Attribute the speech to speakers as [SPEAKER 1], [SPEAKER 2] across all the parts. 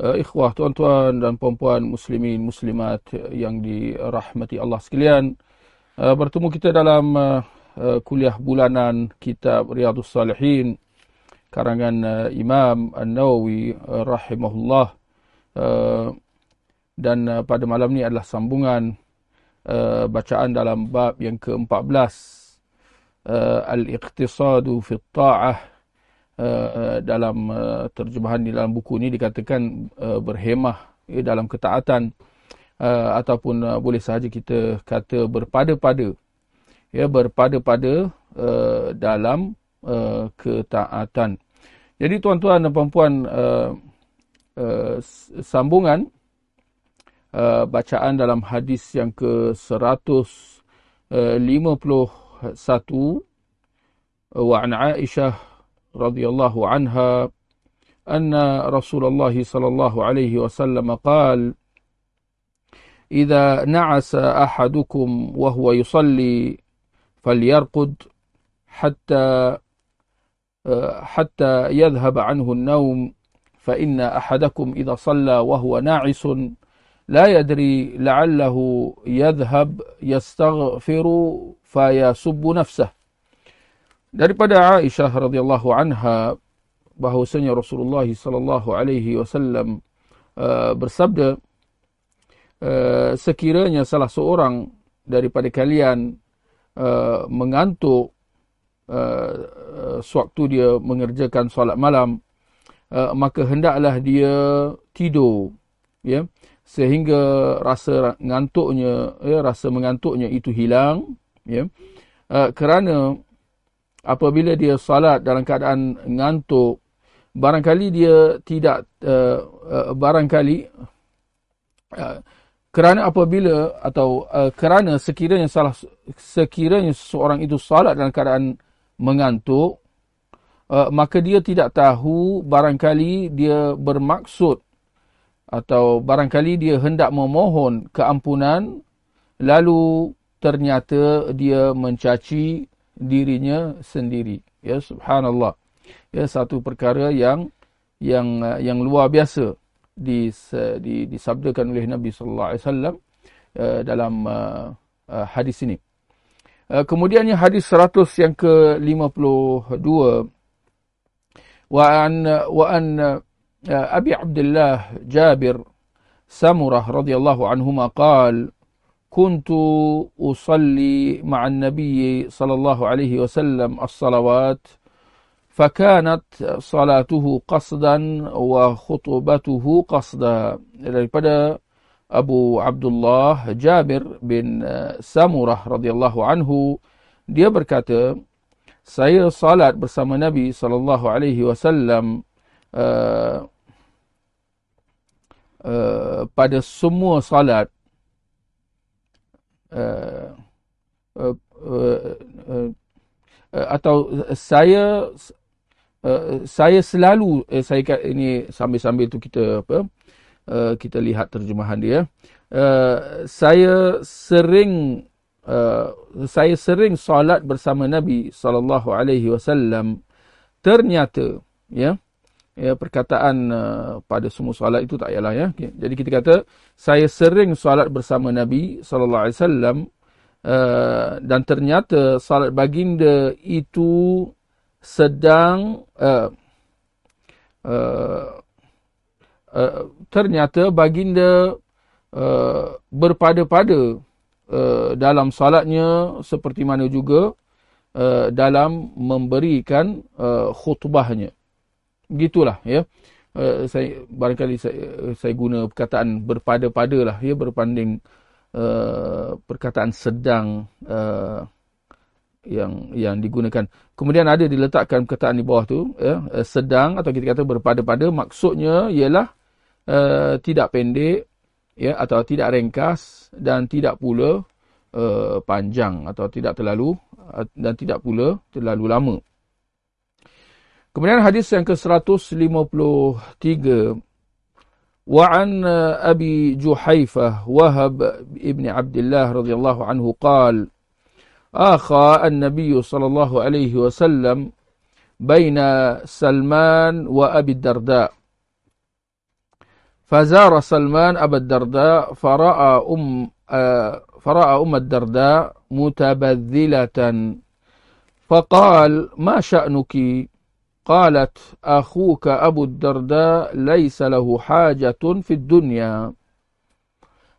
[SPEAKER 1] uh, ikhwah tuan-tuan dan puan-puan muslimin muslimat yang dirahmati Allah sekalian. Uh, bertemu kita dalam uh, kuliah bulanan kitab Riyadhus Salihin karangan uh, Imam An-Nawawi uh, rahimahullah. Uh, dan uh, pada malam ni adalah sambungan uh, bacaan dalam bab yang ke-14 uh, al-iqtisadu fi ta'ah Uh, dalam uh, terjemahan di dalam buku ini dikatakan uh, berhemah ya, dalam ketaatan uh, ataupun uh, boleh sahaja kita kata berpada-pada ya berpada-pada uh, dalam uh, ketaatan. Jadi tuan-tuan dan puan-puan uh, uh, sambungan uh, bacaan dalam hadis yang ke 151 wa an Aisyah رضي الله عنها أن رسول الله صلى الله عليه وسلم قال إذا نعس أحدكم وهو يصلي فليرقد حتى حتى يذهب عنه النوم فإن أحدكم إذا صلى وهو ناعس لا يدري لعله يذهب يستغفر فيسب نفسه. Daripada Aisyah radhiyallahu anha bahwasanya Rasulullah sallallahu alaihi wasallam uh, bersabda uh, sekiranya salah seorang daripada kalian uh, mengantuk sewaktu dia mengerjakan solat malam maka hendaklah dia tidur ya. Sehingga rasa ngantuknya ya rasa mengantuknya itu hilang ya. Kerana apabila dia salat dalam keadaan ngantuk barangkali dia tidak uh, uh, barangkali uh, kerana apabila atau uh, kerana sekiranya salah sekiranya seorang itu salat dalam keadaan mengantuk uh, maka dia tidak tahu barangkali dia bermaksud atau barangkali dia hendak memohon keampunan lalu ternyata dia mencaci dirinya sendiri. Ya subhanallah. Ya satu perkara yang yang yang luar biasa di, di disabdakan oleh Nabi sallallahu alaihi wasallam uh, dalam uh, uh, hadis ini. Uh, kemudiannya hadis 100 yang ke-52 wa an wa an uh, Abi Abdullah Jabir Samurah radhiyallahu anhuma qala كنت أصلي مع النبي صلى الله عليه وسلم الصلوات فكانت صلاته قصدا وخطبته قصدا. لبدا أبو عبد الله جابر بن سامورة رضي الله عنه dia berkata saya salat bersama Nabi صلى الله عليه وسلم pada semua salat uh, uh, uh, atau saya uh, saya selalu uh, saya ini sambil-sambil tu kita apa uh, kita lihat terjemahan dia. Uh, saya sering uh, saya sering solat bersama Nabi sallallahu alaihi wasallam. Ternyata ya ya perkataan uh, pada semua solat itu tak payahlah ya. Jadi kita kata saya sering solat bersama Nabi sallallahu alaihi wasallam uh, dan ternyata solat baginda itu sedang uh, uh, uh, ternyata baginda uh, berpada-pada uh, dalam solatnya seperti mana juga uh, dalam memberikan uh, khutbahnya gitulah ya. Uh, saya barangkali saya saya guna perkataan berpada-pada lah ya berbanding uh, perkataan sedang uh, yang yang digunakan. Kemudian ada diletakkan perkataan di bawah tu ya uh, sedang atau kita kata berpada-pada. Maksudnya ialah uh, tidak pendek ya atau tidak ringkas dan tidak pula uh, panjang atau tidak terlalu uh, dan tidak pula terlalu lama. Kemudian hadis yang ke-153. وعن أبي جحيفة وهب ابن عبد الله رضي الله عنه قال آخى النبي صلى الله عليه وسلم بين سلمان وأبي الدرداء فزار سلمان أبا الدرداء فرأى أم فرأى أم الدرداء متبذلة فقال ما شأنك قالت أخوك أبو الدرداء ليس له حاجة في الدنيا.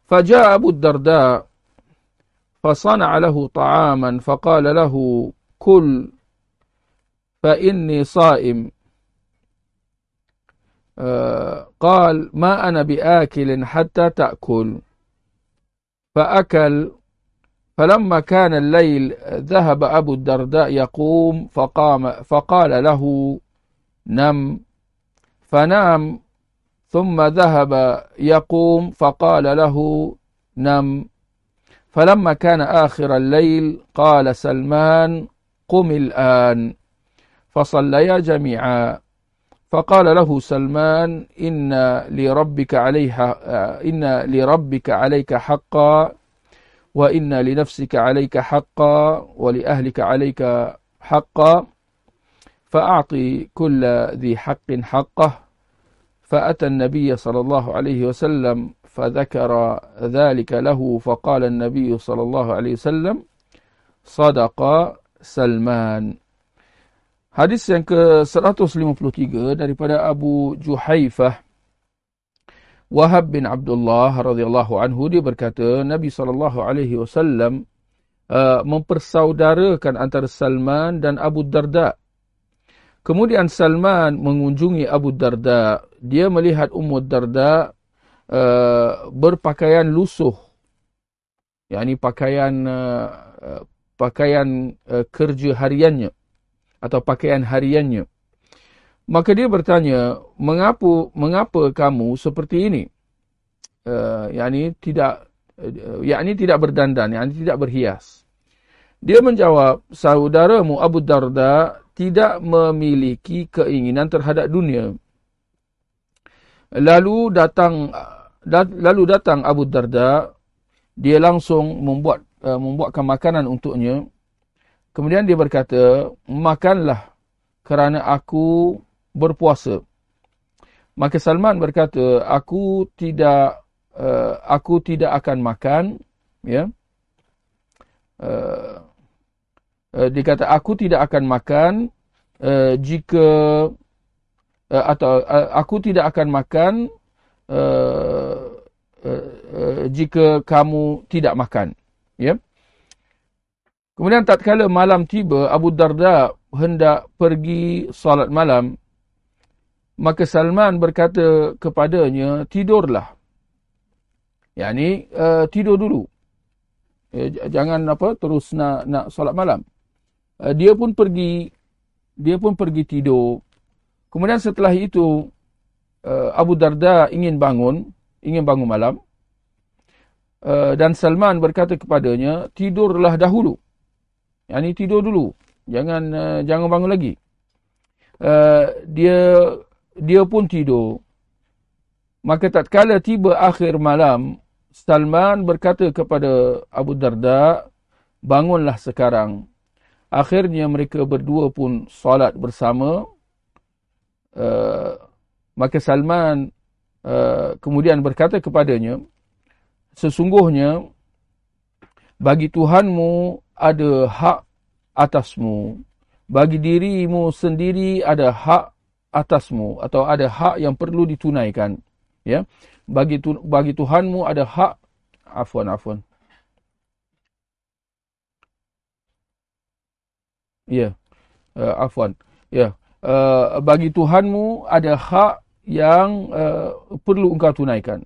[SPEAKER 1] فجاء أبو الدرداء فصنع له طعاما فقال له كل فإني صائم. آه، قال ما أنا بآكل حتى تأكل. فأكل فلما كان الليل ذهب أبو الدرداء يقوم فقام فقال له نم. فنام ثم ذهب يقوم فقال له نم. فلما كان آخر الليل قال سلمان قم الآن. فصليا جميعا. فقال له سلمان إن لربك عليها إن لربك عليك حقا وإن لنفسك عليك حقا ولأهلك عليك حقا فأعطي كل ذي حق حقه. فأتى النبي صلى الله عليه وسلم فذكر ذلك له فقال النبي صلى الله عليه وسلم صدق سلمان. Hadis yang ke-153 daripada Abu Juhaifah Wahab bin Abdullah radhiyallahu anhu dia berkata Nabi sallallahu alaihi wasallam uh, mempersaudarakan antara Salman dan Abu Darda. Kemudian Salman mengunjungi Abu Darda. Dia melihat Ummu Darda uh, berpakaian lusuh. yakni pakaian uh, uh, pakaian uh, kerja hariannya atau pakaian hariannya. Maka dia bertanya, mengapa mengapa kamu seperti ini? Uh, yakni tidak uh, yakni tidak berdandan, yakni tidak berhias. Dia menjawab, saudaramu Abu Darda tidak memiliki keinginan terhadap dunia. Lalu datang dat, lalu datang Abu Darda, dia langsung membuat uh, membuatkan makanan untuknya. Kemudian dia berkata, makanlah kerana aku berpuasa. Maka Salman berkata, aku tidak uh, aku tidak akan makan, ya. Uh, uh, dia kata aku tidak akan makan uh, jika uh, atau uh, aku tidak akan makan uh, uh, uh, jika kamu tidak makan, ya. Kemudian tatkala malam tiba, Abu Darda hendak pergi salat malam, Maka Salman berkata kepadanya, tidurlah. Yang ni uh, tidur dulu. Eh, jangan apa terus nak nak solat malam. Uh, dia pun pergi dia pun pergi tidur. Kemudian setelah itu uh, Abu Darda ingin bangun, ingin bangun malam. Uh, dan Salman berkata kepadanya, tidurlah dahulu. Yang ni tidur dulu. Jangan uh, jangan bangun lagi. Uh, dia dia pun tidur. Maka tatkala tiba akhir malam, Salman berkata kepada Abu Darda, bangunlah sekarang. Akhirnya mereka berdua pun solat bersama. Uh, maka Salman uh, kemudian berkata kepadanya, sesungguhnya bagi Tuhanmu ada hak atasmu. Bagi dirimu sendiri ada hak atasmu atau ada hak yang perlu ditunaikan ya. Bagi tu, bagi Tuhanmu ada hak. Afwan afwan. Ya uh, afwan. Ya uh, bagi Tuhanmu ada hak yang uh, perlu engkau tunaikan.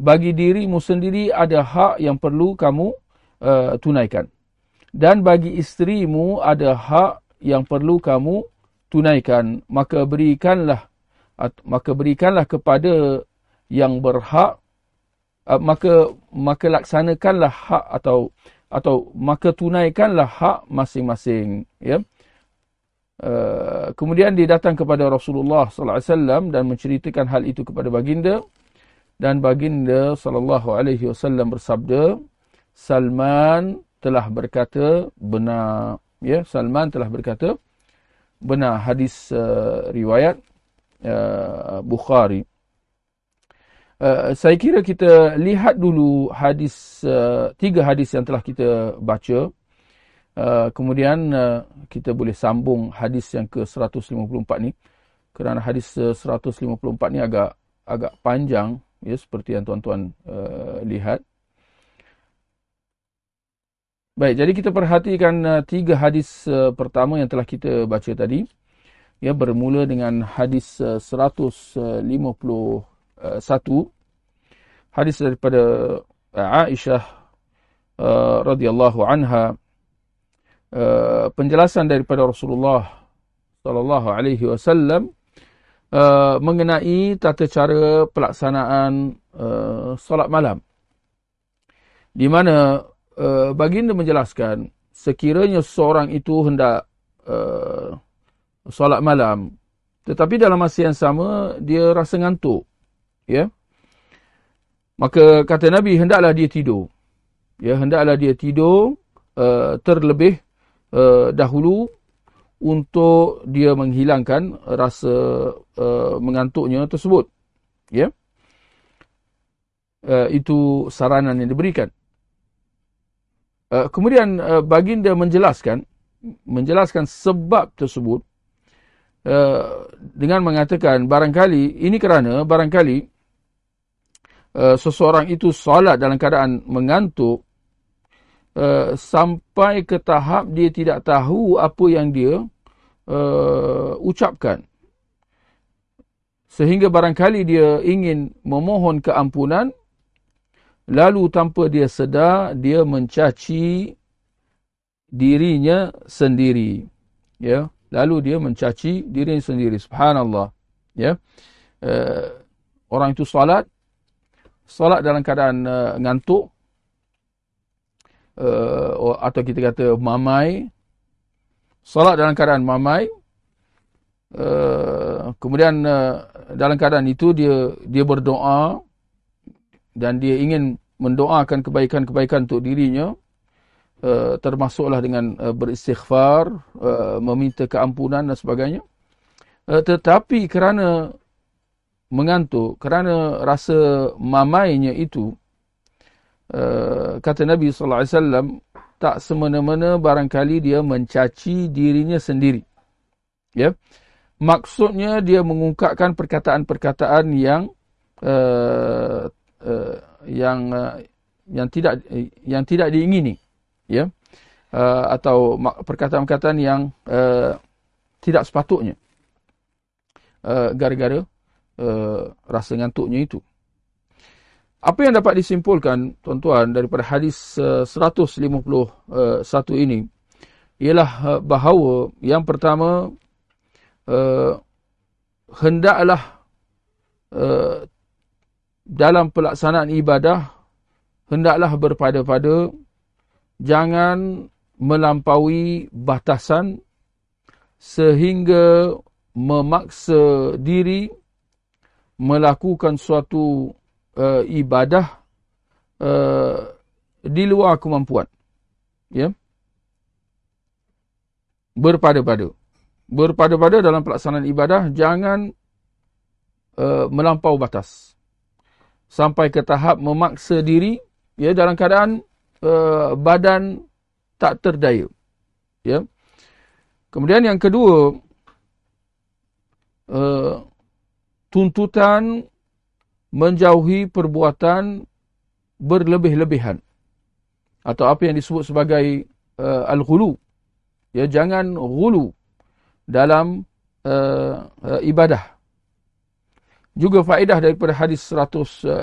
[SPEAKER 1] Bagi dirimu sendiri ada hak yang perlu kamu uh, tunaikan. Dan bagi isterimu ada hak yang perlu kamu tunaikan maka berikanlah maka berikanlah kepada yang berhak maka maka laksanakanlah hak atau atau maka tunaikanlah hak masing-masing ya. Uh, kemudian dia datang kepada Rasulullah sallallahu alaihi wasallam dan menceritakan hal itu kepada baginda. Dan baginda sallallahu alaihi wasallam bersabda Salman telah berkata benar. Ya Salman telah berkata benar hadis uh, riwayat uh, Bukhari. Uh, saya kira kita lihat dulu hadis uh, tiga hadis yang telah kita baca. Uh, kemudian uh, kita boleh sambung hadis yang ke 154 ni. Kerana hadis uh, 154 ni agak agak panjang ya seperti yang tuan-tuan uh, lihat Baik, jadi kita perhatikan uh, tiga hadis uh, pertama yang telah kita baca tadi. Ya, bermula dengan hadis uh, 151. Hadis daripada uh, Aisyah uh, radhiyallahu anha uh, penjelasan daripada Rasulullah sallallahu alaihi wasallam uh, mengenai tata cara pelaksanaan uh, solat malam. Di mana uh, baginda menjelaskan sekiranya seorang itu hendak uh, solat malam tetapi dalam masa yang sama dia rasa ngantuk ya. Maka kata nabi hendaklah dia tidur. Ya hendaklah dia tidur uh, terlebih uh, dahulu untuk dia menghilangkan rasa uh, mengantuknya tersebut ya. Uh, itu saranan yang diberikan Uh, kemudian uh, baginda menjelaskan menjelaskan sebab tersebut uh, dengan mengatakan barangkali ini kerana barangkali uh, seseorang itu solat dalam keadaan mengantuk uh, sampai ke tahap dia tidak tahu apa yang dia uh, ucapkan. Sehingga barangkali dia ingin memohon keampunan lalu tanpa dia sedar dia mencaci dirinya sendiri. Ya. Lalu dia mencaci dirinya sendiri. Subhanallah. Ya. Uh, orang itu solat. Solat dalam keadaan uh, ngantuk. Uh, atau kita kata mamai. Solat dalam keadaan mamai. Uh, kemudian uh, dalam keadaan itu dia dia berdoa. Dan dia ingin mendoakan kebaikan-kebaikan untuk dirinya uh, termasuklah dengan uh, beristighfar uh, meminta keampunan dan sebagainya. Uh, tetapi kerana mengantuk kerana rasa mamainya itu uh, kata Nabi sallallahu alaihi wasallam tak semena-mena barangkali dia mencaci dirinya sendiri. Ya. Maksudnya dia mengungkapkan perkataan-perkataan yang uh, uh, yang uh, yang tidak yang tidak diingini ya? Uh, atau perkataan-perkataan yang uh, tidak sepatutnya. Uh, gara-gara uh, rasa ngantuknya itu. Apa yang dapat disimpulkan tuan-tuan daripada hadis uh, 151 ini ialah uh, bahawa yang pertama uh, hendaklah uh, dalam pelaksanaan ibadah hendaklah berpada-pada jangan melampaui batasan sehingga memaksa diri melakukan suatu uh, ibadah uh, di luar kemampuan. Ya? Berpada-pada. Berpada-pada dalam pelaksanaan ibadah jangan uh, melampau batas sampai ke tahap memaksa diri ya dalam keadaan uh, badan tak terdaya ya. Kemudian yang kedua uh, tuntutan menjauhi perbuatan berlebih-lebihan atau apa yang disebut sebagai uh, al-ghulu ya jangan ghulu dalam uh, uh, ibadah juga faedah daripada hadis 151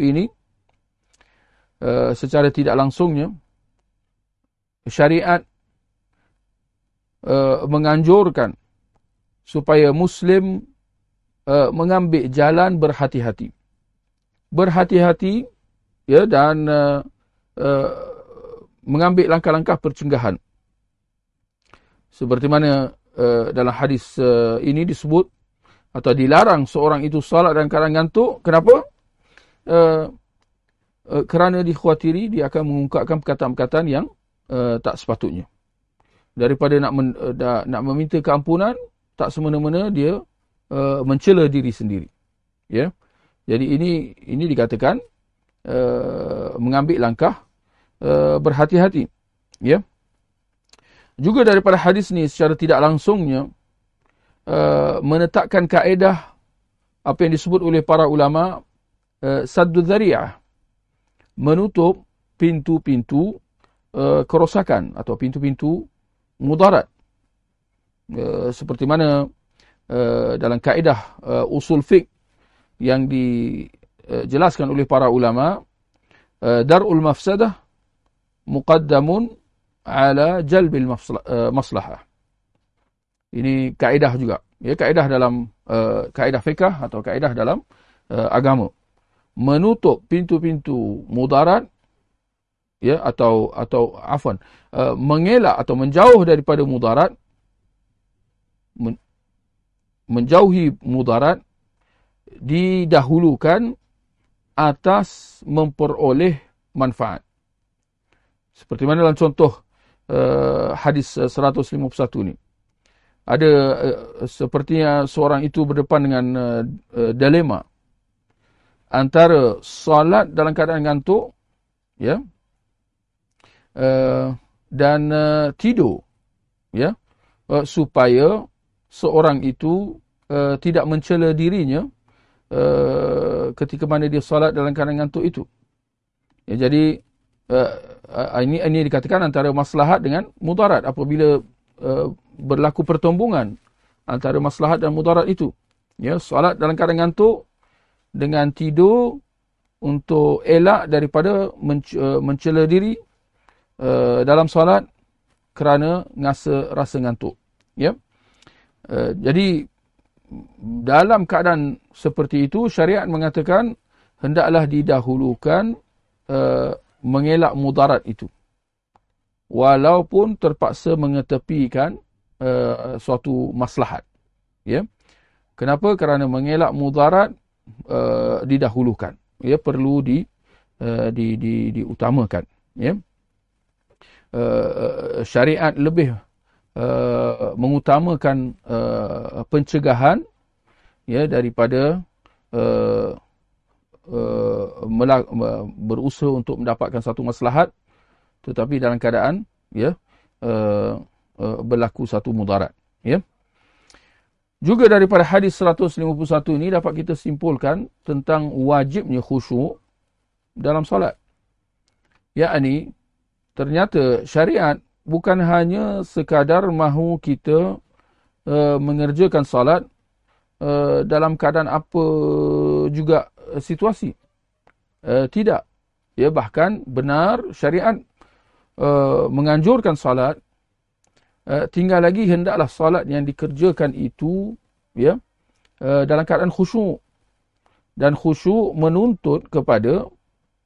[SPEAKER 1] ini eh, secara tidak langsungnya syariat eh, menganjurkan supaya muslim eh, mengambil jalan berhati-hati berhati-hati ya dan mengambil langkah-langkah percenggahan. Seperti mana dalam hadis ini disebut atau dilarang seorang itu salat dan keadaan ngantuk. Kenapa? Uh, uh, kerana dikhawatiri dia akan mengungkapkan perkataan-perkataan yang uh, tak sepatutnya. Daripada nak men, uh, da, nak meminta keampunan, tak semena-mena dia uh, mencela diri sendiri. Ya. Yeah? Jadi ini ini dikatakan uh, mengambil langkah uh, berhati-hati. Ya. Yeah? Juga daripada hadis ni secara tidak langsungnya uh, menetapkan kaedah apa yang disebut oleh para ulama uh, saddu dzari'ah menutup pintu-pintu uh, kerosakan atau pintu-pintu mudarat. Uh, seperti mana uh, dalam kaedah uh, usul fiqh yang dijelaskan oleh para ulama uh, darul mafsadah muqaddamun ala jalbil uh, maslahah ini kaedah juga ya kaedah dalam uh, kaedah fiqh atau kaedah dalam uh, agama menutup pintu-pintu mudarat ya atau atau afan uh, mengelak atau menjauh daripada mudarat men, menjauhi mudarat didahulukan atas memperoleh manfaat. Seperti mana dalam contoh uh, hadis 151 ni. Ada uh, sepertinya seorang itu berdepan dengan uh, uh, dilema antara solat dalam keadaan ngantuk ya uh, dan uh, tidur ya uh, supaya seorang itu uh, tidak mencela dirinya uh, ketika mana dia solat dalam keadaan ngantuk itu. Ya, jadi uh, ini ini dikatakan antara maslahat dengan mudarat apabila uh, berlaku pertumbungan antara maslahat dan mudarat itu. Ya, solat dalam keadaan ngantuk dengan tidur untuk elak daripada uh, mencela diri uh, dalam solat kerana ngasa rasa ngantuk. Ya. Uh, jadi dalam keadaan seperti itu syariat mengatakan hendaklah didahulukan uh, mengelak mudarat itu walaupun terpaksa mengetepikan uh, suatu maslahat. Ya. Kenapa? Kerana mengelak mudarat uh, didahulukan. Ya perlu di uh, di di diutamakan. Ya. Uh, syariat lebih Uh, mengutamakan uh, pencegahan ya daripada uh, uh, berusaha untuk mendapatkan satu maslahat tetapi dalam keadaan ya uh, uh, berlaku satu mudarat ya juga daripada hadis 151 ini dapat kita simpulkan tentang wajibnya khusyuk dalam solat yakni ternyata syariat bukan hanya sekadar mahu kita uh, mengerjakan salat uh, dalam keadaan apa juga situasi. Uh, tidak. Ya bahkan benar syariat uh, menganjurkan salat uh, tinggal lagi hendaklah salat yang dikerjakan itu ya uh, dalam keadaan khusyuk dan khusyuk menuntut kepada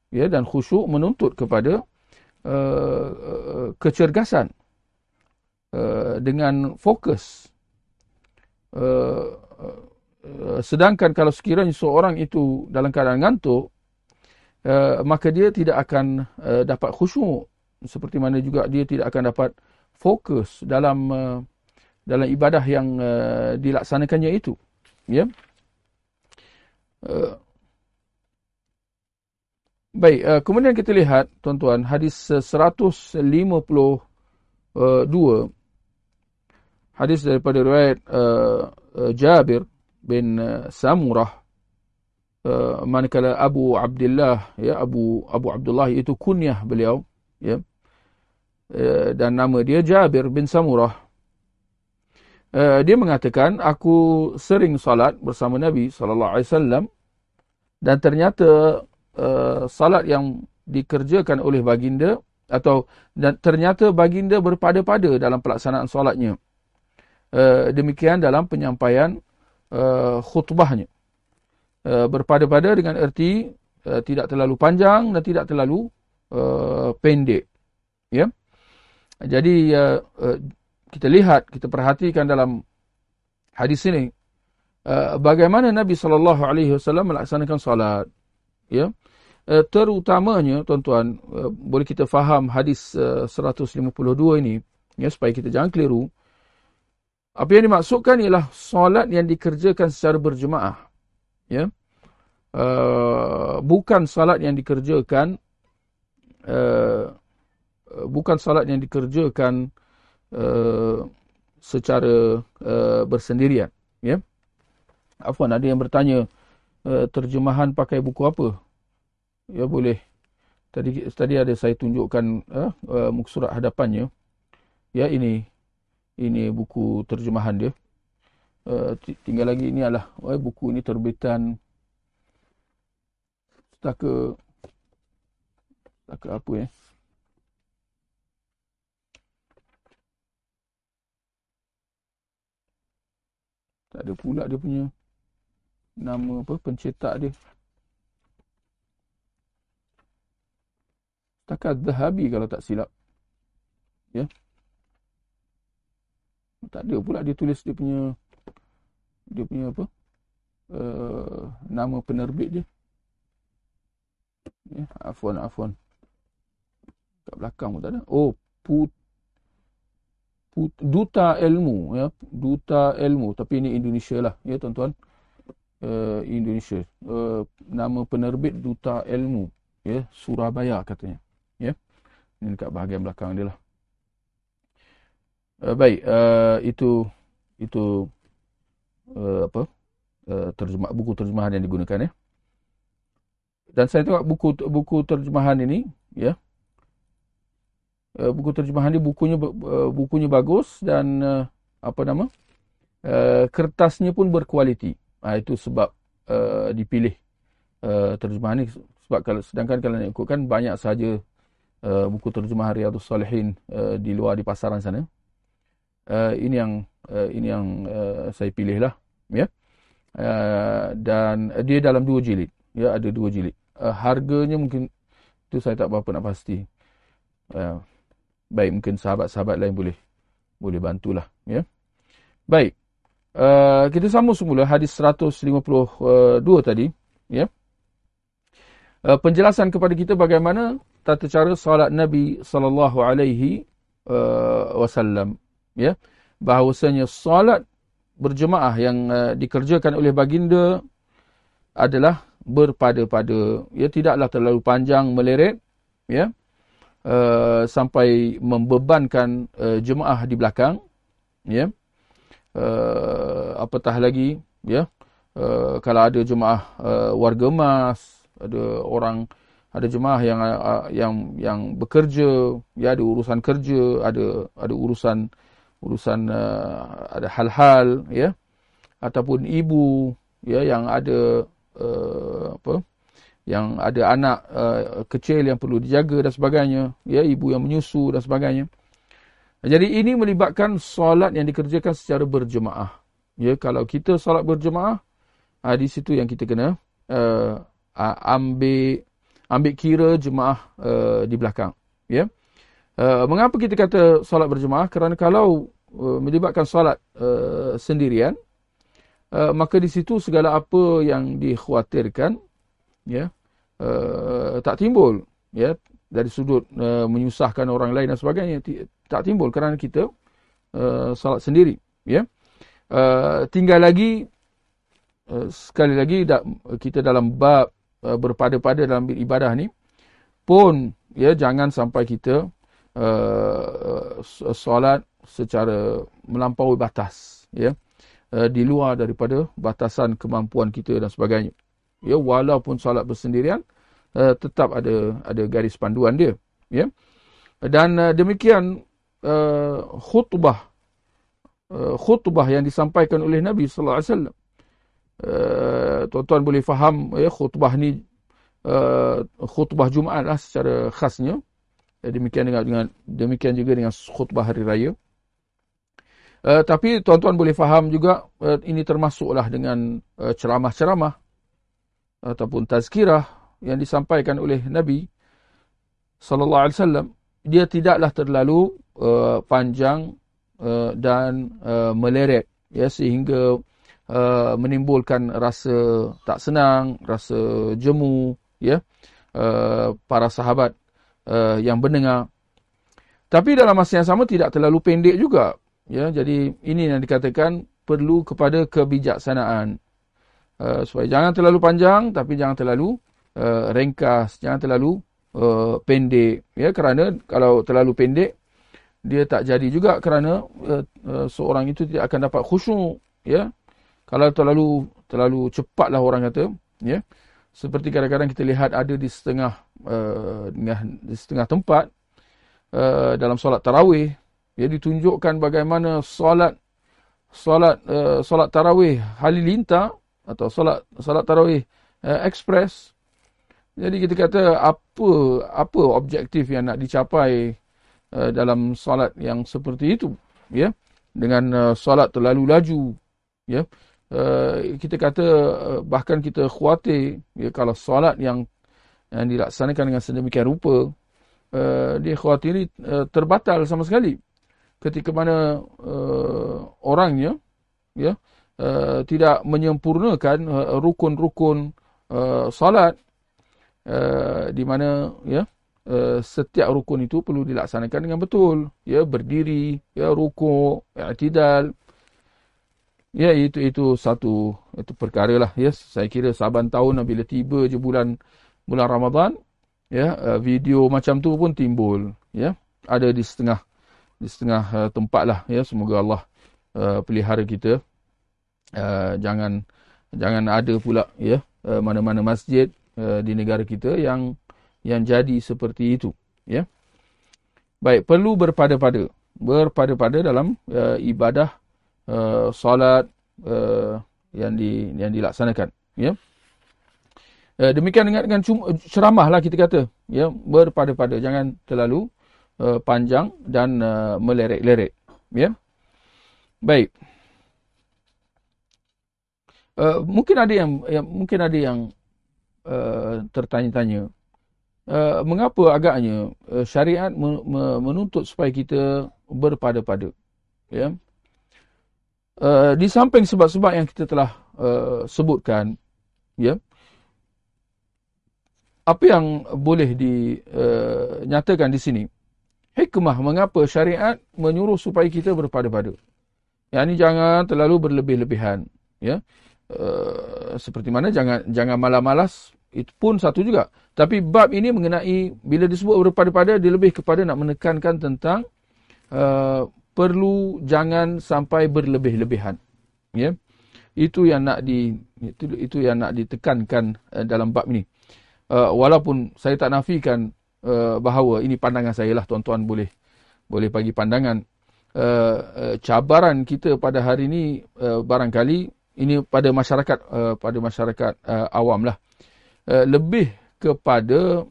[SPEAKER 1] ya dan khusyuk menuntut kepada uh, kecergasan uh, dengan fokus. Uh, uh, sedangkan kalau sekiranya seorang itu dalam keadaan ngantuk, uh, maka dia tidak akan uh, dapat khusyuk. Seperti mana juga dia tidak akan dapat fokus dalam uh, dalam ibadah yang uh, dilaksanakannya itu. Ya. Uh, Baik, kemudian kita lihat tuan-tuan hadis 152 hadis daripada riwayat Jabir bin Samurah manakala Abu Abdullah ya Abu Abu Abdullah itu kunyah beliau ya dan nama dia Jabir bin Samurah uh, dia mengatakan aku sering salat bersama Nabi wasallam dan ternyata uh, salat yang dikerjakan oleh baginda atau dan ternyata baginda berpada-pada dalam pelaksanaan solatnya. Uh, demikian dalam penyampaian khutbahnya. Berpada-pada dengan erti tidak terlalu panjang dan tidak terlalu pendek. Ya. Jadi uh, uh, kita lihat, kita perhatikan dalam hadis ini uh, bagaimana Nabi sallallahu alaihi wasallam melaksanakan solat. Ya. Uh, terutamanya tuan-tuan uh, boleh kita faham hadis uh, 152 ini ya supaya kita jangan keliru. Apa yang dimaksudkan ialah solat yang dikerjakan secara berjemaah. Ya. Uh, bukan solat yang dikerjakan uh, bukan solat yang dikerjakan uh, secara uh, bersendirian. Ya. Afwan, ada yang bertanya uh, terjemahan pakai buku apa? Ya boleh. Tadi tadi ada saya tunjukkan uh, uh, muka surat hadapannya. Ya ini ini buku terjemahan dia. Uh, tinggal lagi ini adalah uh, buku ini terbitan Setaka Setaka apa ya? Tak ada pula dia punya nama apa pencetak dia. Setakat Zahabi kalau tak silap. Ya. Tak ada pula dia tulis dia punya dia punya apa? Uh, nama penerbit dia. Ya, afwan afwan. Kat belakang pun tak ada. Oh, put duta ilmu ya, duta ilmu tapi ini Indonesia lah ya tuan-tuan. Uh, Indonesia. Uh, nama penerbit duta ilmu ya, Surabaya katanya. Ya. Ini dekat bahagian belakang dia lah. Uh, baik, uh, itu itu uh, apa? Uh, terjemah buku terjemahan yang digunakan ya. Dan saya tengok buku buku terjemahan ini, ya. Uh, buku terjemahan ini bukunya uh, bukunya bagus dan uh, apa nama? Kertasnya pun berkualiti. Uh, itu sebab dipilih terjemahan ini sebab kalau sedangkan kalau nak ikutkan banyak saja buku terjemahan Riyadhus Salihin di luar di pasaran sana. Ini yang ini yang saya pilih lah, ya. Dan dia dalam dua jilid ya ada dua jilid. Harganya mungkin tu saya tak berapa nak pasti. Uh, baik mungkin sahabat-sahabat lain boleh boleh bantulah ya. Baik. Uh, kita sambung semula hadis 152 tadi ya. Uh, penjelasan kepada kita bagaimana tata cara solat Nabi sallallahu alaihi wasallam ya. Bahawasanya solat berjemaah yang uh, dikerjakan oleh baginda adalah berpada-pada ya tidaklah terlalu panjang meleret ya uh, sampai membebankan uh, jemaah di belakang ya. Uh, apatah lagi ya. Uh, kalau ada jemaah uh, warga emas ada orang ada jemaah yang uh, yang yang bekerja ya ada urusan kerja ada ada urusan urusan uh, ada hal-hal ya. Ataupun ibu ya yang ada uh, apa yang ada anak uh, kecil yang perlu dijaga dan sebagainya ya ibu yang menyusu dan sebagainya. Jadi ini melibatkan solat yang dikerjakan secara berjemaah. Ya kalau kita solat berjemaah uh, di situ yang kita kena uh, ambil ambil kira jemaah uh, di belakang. Ya. Uh, mengapa kita kata solat berjemaah? Kerana kalau uh, melibatkan solat uh, sendirian uh, maka di situ segala apa yang dikhawatirkan ya uh, tak timbul ya dari sudut uh, menyusahkan orang lain dan sebagainya tak timbul kerana kita uh, salat sendiri ya uh, tinggal lagi uh, sekali lagi da, kita dalam bab uh, berpada-pada dalam ibadah ni pun ya jangan sampai kita uh, solat secara melampaui batas ya uh, di luar daripada batasan kemampuan kita dan sebagainya. Ya, walaupun solat bersendirian uh, tetap ada ada garis panduan dia, ya. Dan uh, demikian uh, khutbah uh, khutbah yang disampaikan oleh Nabi sallallahu alaihi wasallam. Uh, tuan-tuan boleh faham ya khutbah ni uh, khutbah Jumaat lah secara khasnya. demikian dengan, dengan demikian juga dengan khutbah hari raya. Uh, tapi tuan-tuan boleh faham juga uh, ini termasuklah dengan uh, ceramah-ceramah ataupun tazkirah yang disampaikan oleh Nabi sallallahu alaihi wasallam dia tidaklah terlalu uh, panjang uh, dan uh, meleret ya sehingga uh, menimbulkan rasa tak senang, rasa jemu ya uh, para sahabat uh, yang mendengar. Tapi dalam masa yang sama tidak terlalu pendek juga ya. Jadi ini yang dikatakan perlu kepada kebijaksanaan. Uh, supaya jangan terlalu panjang tapi jangan terlalu uh, ringkas, jangan terlalu uh, pendek. Ya kerana kalau terlalu pendek dia tak jadi juga kerana uh, uh, seorang itu tidak akan dapat khusyuk. Ya kalau terlalu terlalu cepatlah orang kata. Ya seperti kadang-kadang kita lihat ada di setengah uh, di setengah tempat uh, dalam solat tarawih ya ditunjukkan bagaimana solat solat uh, solat tarawih halilintar atau solat solat tarawih uh, ekspres jadi kita kata apa apa objektif yang nak dicapai uh, dalam solat yang seperti itu ya? Dengan uh, solat terlalu laju ya? Uh, kita kata uh, bahkan kita khuatir ya kalau solat yang yang dilaksanakan dengan sedemikian rupa uh, dia khawatir uh, terbatal sama sekali. Ketika mana uh, orangnya ya uh, tidak menyempurnakan rukun-rukun uh, solat uh, di mana ya uh, setiap rukun itu perlu dilaksanakan dengan betul. Ya berdiri ya rukuk i'tidal. Ya itu itu satu itu perkara lah ya. Saya kira saban tahun bila tiba je bulan bulan Ramadan ya uh, video macam tu pun timbul ya. Ada di setengah di setengah uh, tempat lah ya. Semoga Allah uh, pelihara kita uh, jangan jangan ada pula ya uh, mana-mana masjid Eh, di negara kita yang yang jadi seperti itu ya. Baik perlu berpada-pada berpada-pada dalam uh, ibadah uh, solat uh, yang di yang dilaksanakan ya. Uh, demikian dengan dengan ceramahlah kita kata ya berpada-pada jangan terlalu uh, panjang dan uh, meleret-leret ya. Baik uh, mungkin ada yang, yang mungkin ada yang Uh, tertanya-tanya. Uh, mengapa agaknya uh, syariat menuntut supaya kita berpada-pada ya? Uh, di samping sebab-sebab yang kita telah uh, sebutkan ya? Apa yang boleh dinyatakan uh, di sini? Hikmah mengapa syariat menyuruh supaya kita berpada-pada. Ini jangan terlalu berlebih-lebihan ya Uh, seperti mana jangan jangan malas-malas itu pun satu juga. Tapi bab ini mengenai bila disebut berpada-pada dia lebih kepada nak menekankan tentang uh, perlu jangan sampai berlebih-lebihan. Ya. Itu yang nak di itu itu yang nak ditekankan uh, dalam bab ini. Uh, walaupun saya tak nafikan uh, bahawa ini pandangan saya lah tuan-tuan boleh boleh bagi pandangan uh, uh, cabaran kita pada hari ini uh, barangkali ini pada masyarakat uh, pada masyarakat uh, awam lah. Uh, lebih kepada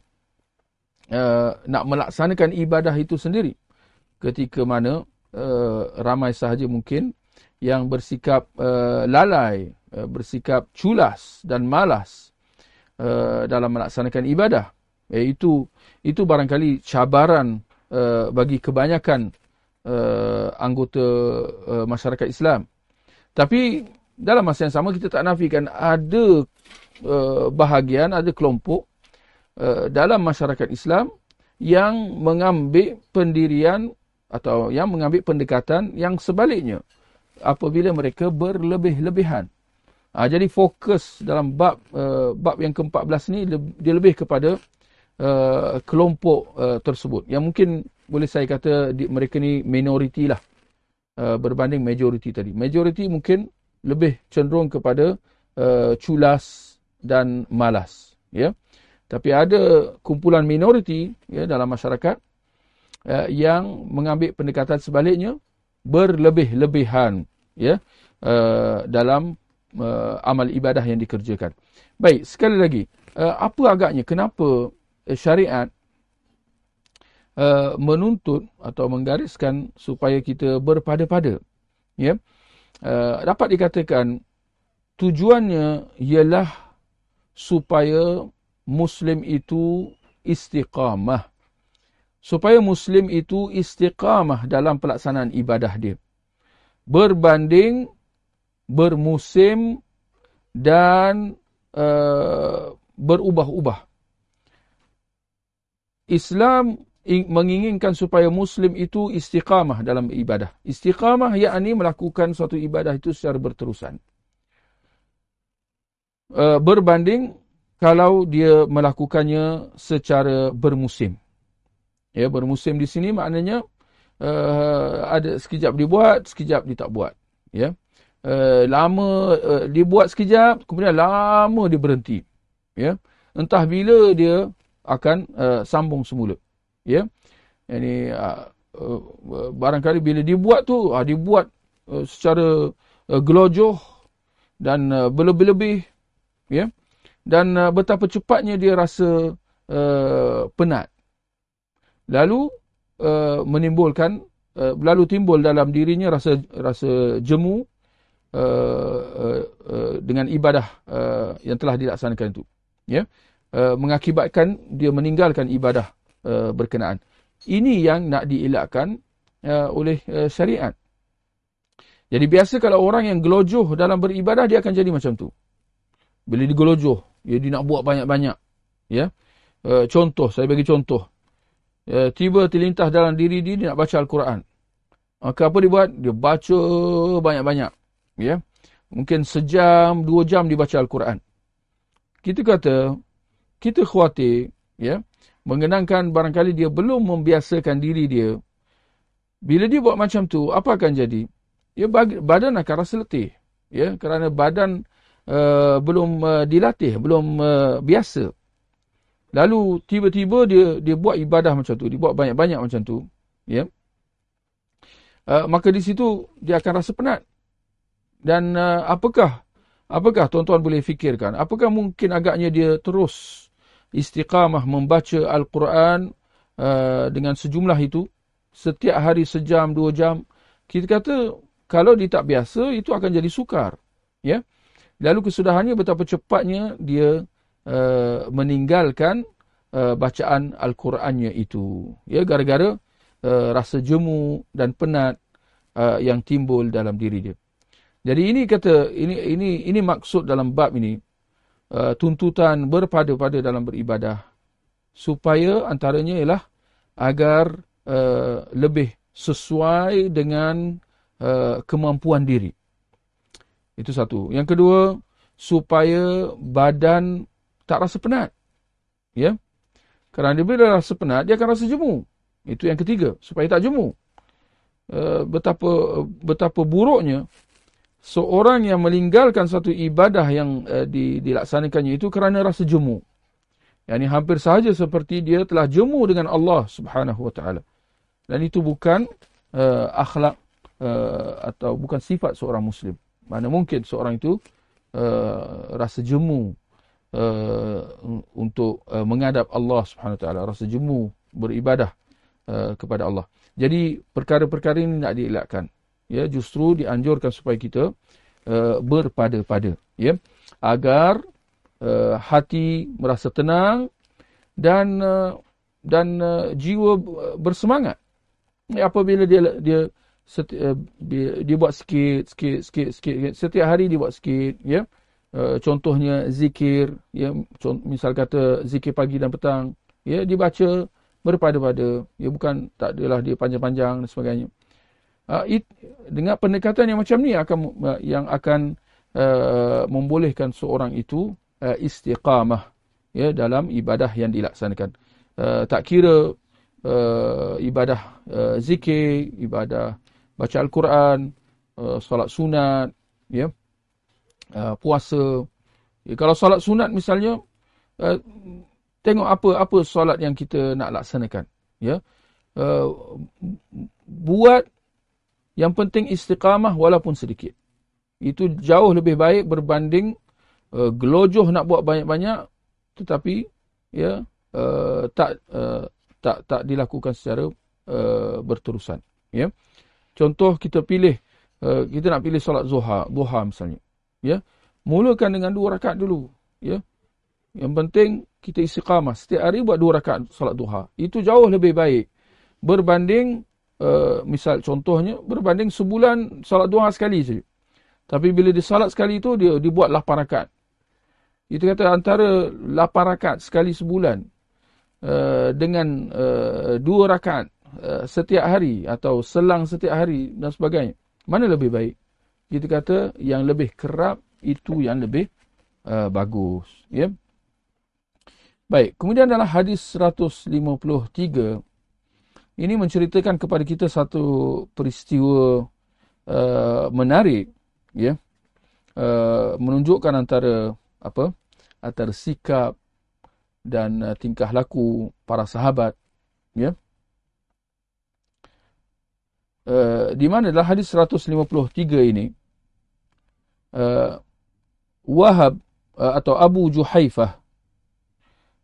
[SPEAKER 1] uh, nak melaksanakan ibadah itu sendiri. Ketika mana uh, ramai sahaja mungkin yang bersikap uh, lalai uh, bersikap culas dan malas uh, dalam melaksanakan ibadah. Iaitu itu barangkali cabaran uh, bagi kebanyakan uh, anggota uh, masyarakat Islam. Tapi dalam masa yang sama kita tak nafikan ada uh, bahagian, ada kelompok uh, dalam masyarakat Islam yang mengambil pendirian atau yang mengambil pendekatan yang sebaliknya apabila mereka berlebih-lebihan. Ha, jadi fokus dalam bab uh, bab yang ke-14 ni dia lebih kepada uh, kelompok uh, tersebut yang mungkin boleh saya kata di, mereka ni minoriti lah uh, berbanding majoriti tadi. Majoriti mungkin lebih cenderung kepada uh, culas dan malas ya. Tapi ada kumpulan minoriti ya dalam masyarakat uh, yang mengambil pendekatan sebaliknya berlebih-lebihan ya uh, dalam uh, amal ibadah yang dikerjakan. Baik sekali lagi uh, apa agaknya kenapa syariat uh, menuntut atau menggariskan supaya kita berpada-pada ya uh, dapat dikatakan tujuannya ialah supaya Muslim itu istiqamah. supaya Muslim itu istiqamah dalam pelaksanaan ibadah dia. Berbanding bermusim dan uh, berubah-ubah. Islam menginginkan supaya Muslim itu istiqamah dalam ibadah. Istiqamah yakni melakukan suatu ibadah itu secara berterusan. Uh, berbanding kalau dia melakukannya secara bermusim. Ya, bermusim di sini maknanya uh, ada sekejap dibuat, sekejap dia tak buat. Ya. Uh, lama uh, dibuat sekejap, kemudian lama dia berhenti. Ya. Entah bila dia akan uh, sambung semula. Ya. Ini uh, uh, barangkali bila dibuat tu, uh, dibuat uh, secara uh, gelojoh dan berlebih-lebih. Ya dan betapa cepatnya dia rasa uh, penat. Lalu uh, menimbulkan uh, lalu timbul dalam dirinya rasa rasa jemu uh, uh, uh, dengan ibadah uh, yang telah dilaksanakan itu. Ya. Uh, mengakibatkan dia meninggalkan ibadah uh, berkenaan. Ini yang nak dielakkan uh, oleh uh, syariat. Jadi biasa kalau orang yang gelojoh dalam beribadah dia akan jadi macam tu. Bila digelojoh, dia nak buat banyak-banyak. Ya, uh, Contoh, saya bagi contoh. Uh, tiba terlintas dalam diri dia, dia nak baca Al-Quran. Maka apa dia buat? Dia baca banyak-banyak. Ya, Mungkin sejam, dua jam dia baca Al-Quran. Kita kata, kita khawatir, ya, mengenangkan barangkali dia belum membiasakan diri dia. Bila dia buat macam tu, apa akan jadi? Ya, badan akan rasa letih. Ya, kerana badan uh, belum uh, dilatih, belum uh, biasa. Lalu tiba-tiba dia dia buat ibadah macam tu, dia buat banyak-banyak macam tu, ya. Uh, maka di situ dia akan rasa penat. Dan uh, apakah apakah tuan-tuan boleh fikirkan? Apakah mungkin agaknya dia terus istiqamah membaca Al-Quran uh, dengan sejumlah itu setiap hari sejam dua jam? Kita kata kalau dia tak biasa itu akan jadi sukar, ya. Lalu kesudahannya betapa cepatnya dia uh, meninggalkan uh, bacaan Al-Qurannya itu. Ya, gara-gara uh, rasa jemu dan penat uh, yang timbul dalam diri dia. Jadi ini kata ini ini ini maksud dalam bab ini uh, tuntutan berpada-pada dalam beribadah supaya antaranya ialah agar uh, lebih sesuai dengan uh, kemampuan diri. Itu satu. Yang kedua, supaya badan tak rasa penat. Ya. Kerana dia bila rasa penat, dia akan rasa jemu. Itu yang ketiga, supaya tak jemu. Uh, betapa betapa buruknya seorang yang meninggalkan satu ibadah yang uh, dilaksanakannya itu kerana rasa jemu. Yang ini hampir sahaja seperti dia telah jemu dengan Allah subhanahu wa ta'ala. Dan itu bukan uh, akhlak uh, atau bukan sifat seorang muslim. Mana mungkin seorang itu uh, rasa jemu uh, untuk uh, menghadap Allah Subhanahu Wa Taala, rasa jemu beribadah uh, kepada Allah. Jadi perkara-perkara ini nak dielakkan. Ya, justru dianjurkan supaya kita uh, berpada-pada, ya, agar uh, hati merasa tenang dan uh, dan uh, jiwa bersemangat. Ya, apabila dia dia seti, uh, dia buat sikit, sikit, sikit, sikit. Setiap hari dia buat sikit. Ya? Uh, contohnya zikir. Ya? Misal kata zikir pagi dan petang. Ya? Dia baca berpada-pada. Ya? Bukan tak adalah dia panjang-panjang dan sebagainya. Uh, it, dengan pendekatan yang macam ni akan uh, yang akan uh, membolehkan seorang itu uh, istiqamah ya, dalam ibadah yang dilaksanakan. Uh, tak kira uh, ibadah uh, zikir, ibadah baca Al-Quran, uh, solat sunat, ya, uh, puasa. Ya, kalau solat sunat misalnya, uh, tengok apa apa solat yang kita nak laksanakan. Ya, uh, buat yang penting istiqamah walaupun sedikit. Itu jauh lebih baik berbanding uh, gelojoh nak buat banyak-banyak, tetapi ya uh, tak uh, tak tak dilakukan secara uh, berterusan. Ya. Contoh kita pilih uh, kita nak pilih solat zuha, duha misalnya. Ya. Mulakan dengan dua rakaat dulu, ya. Yang penting kita istiqamah setiap hari buat dua rakaat solat duha. Itu jauh lebih baik berbanding uh, misal contohnya berbanding sebulan salat duha sekali saja. Tapi bila disalat sekali itu dia dibuat 8 rakaat. Itu kata antara 8 rakaat sekali sebulan uh, dengan uh, 2 rakaat uh, setiap hari atau selang setiap hari dan sebagainya. Mana lebih baik? Kita kata yang lebih kerap itu yang lebih uh, bagus. Ya. Baik, kemudian dalam hadis 153 ini menceritakan kepada kita satu peristiwa uh, menarik ya. Uh, menunjukkan antara apa? antara sikap dan uh, tingkah laku para sahabat ya. Uh, di mana dalam hadis 153 ini uh, Wahab uh, atau Abu Juhaifah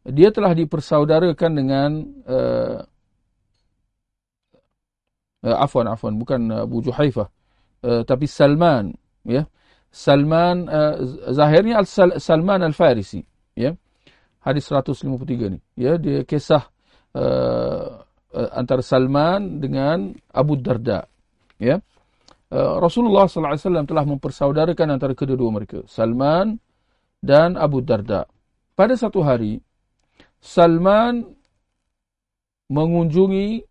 [SPEAKER 1] dia telah dipersaudarakan dengan uh, uh, afwan afwan bukan Abu Juhaifah uh, tapi Salman ya Salman zahirnya Al Salman Al Farisi ya hadis 153 ni ya dia kisah uh, antara Salman dengan Abu Darda. Ya. Uh, Rasulullah sallallahu alaihi wasallam telah mempersaudarakan antara kedua-dua mereka, Salman dan Abu Darda. Pada satu hari Salman mengunjungi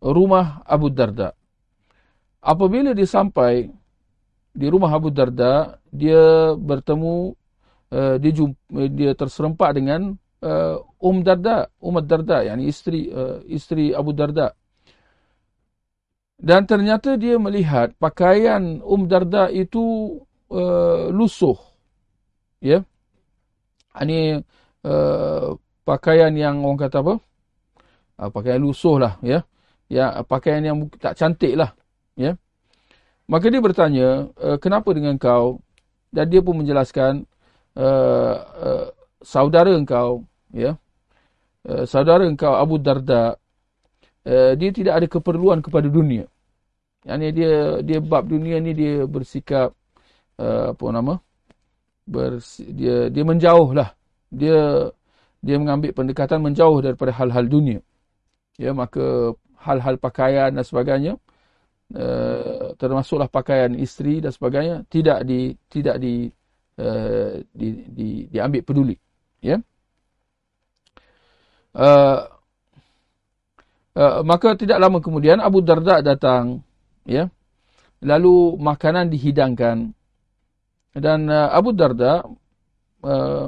[SPEAKER 1] rumah Abu Darda. Apabila dia sampai di rumah Abu Darda, dia bertemu uh, dia jumpa, dia terserempak dengan uh, Um Darda, Um Darda, yakni isteri uh, isteri Abu Darda. Dan ternyata dia melihat pakaian Um Darda itu uh, lusuh. Ya. Ini uh, pakaian yang orang kata apa? Uh, pakaian lusuh lah, ya. Ya, pakaian yang tak cantik lah, ya. Maka dia bertanya, uh, kenapa dengan kau? Dan dia pun menjelaskan, uh, uh, saudara engkau, ya, uh, saudara engkau Abu Darda, uh, dia tidak ada keperluan kepada dunia. Yang dia dia bab dunia ni dia bersikap uh, apa nama? Bersi, dia dia menjauh lah. Dia dia mengambil pendekatan menjauh daripada hal-hal dunia. Ya maka hal-hal pakaian dan sebagainya uh, termasuklah pakaian isteri dan sebagainya tidak di tidak di uh, di, di diambil peduli. Ya. Yeah? Uh, uh, maka tidak lama kemudian Abu Darda datang ya lalu makanan dihidangkan dan uh, Abu Darda uh,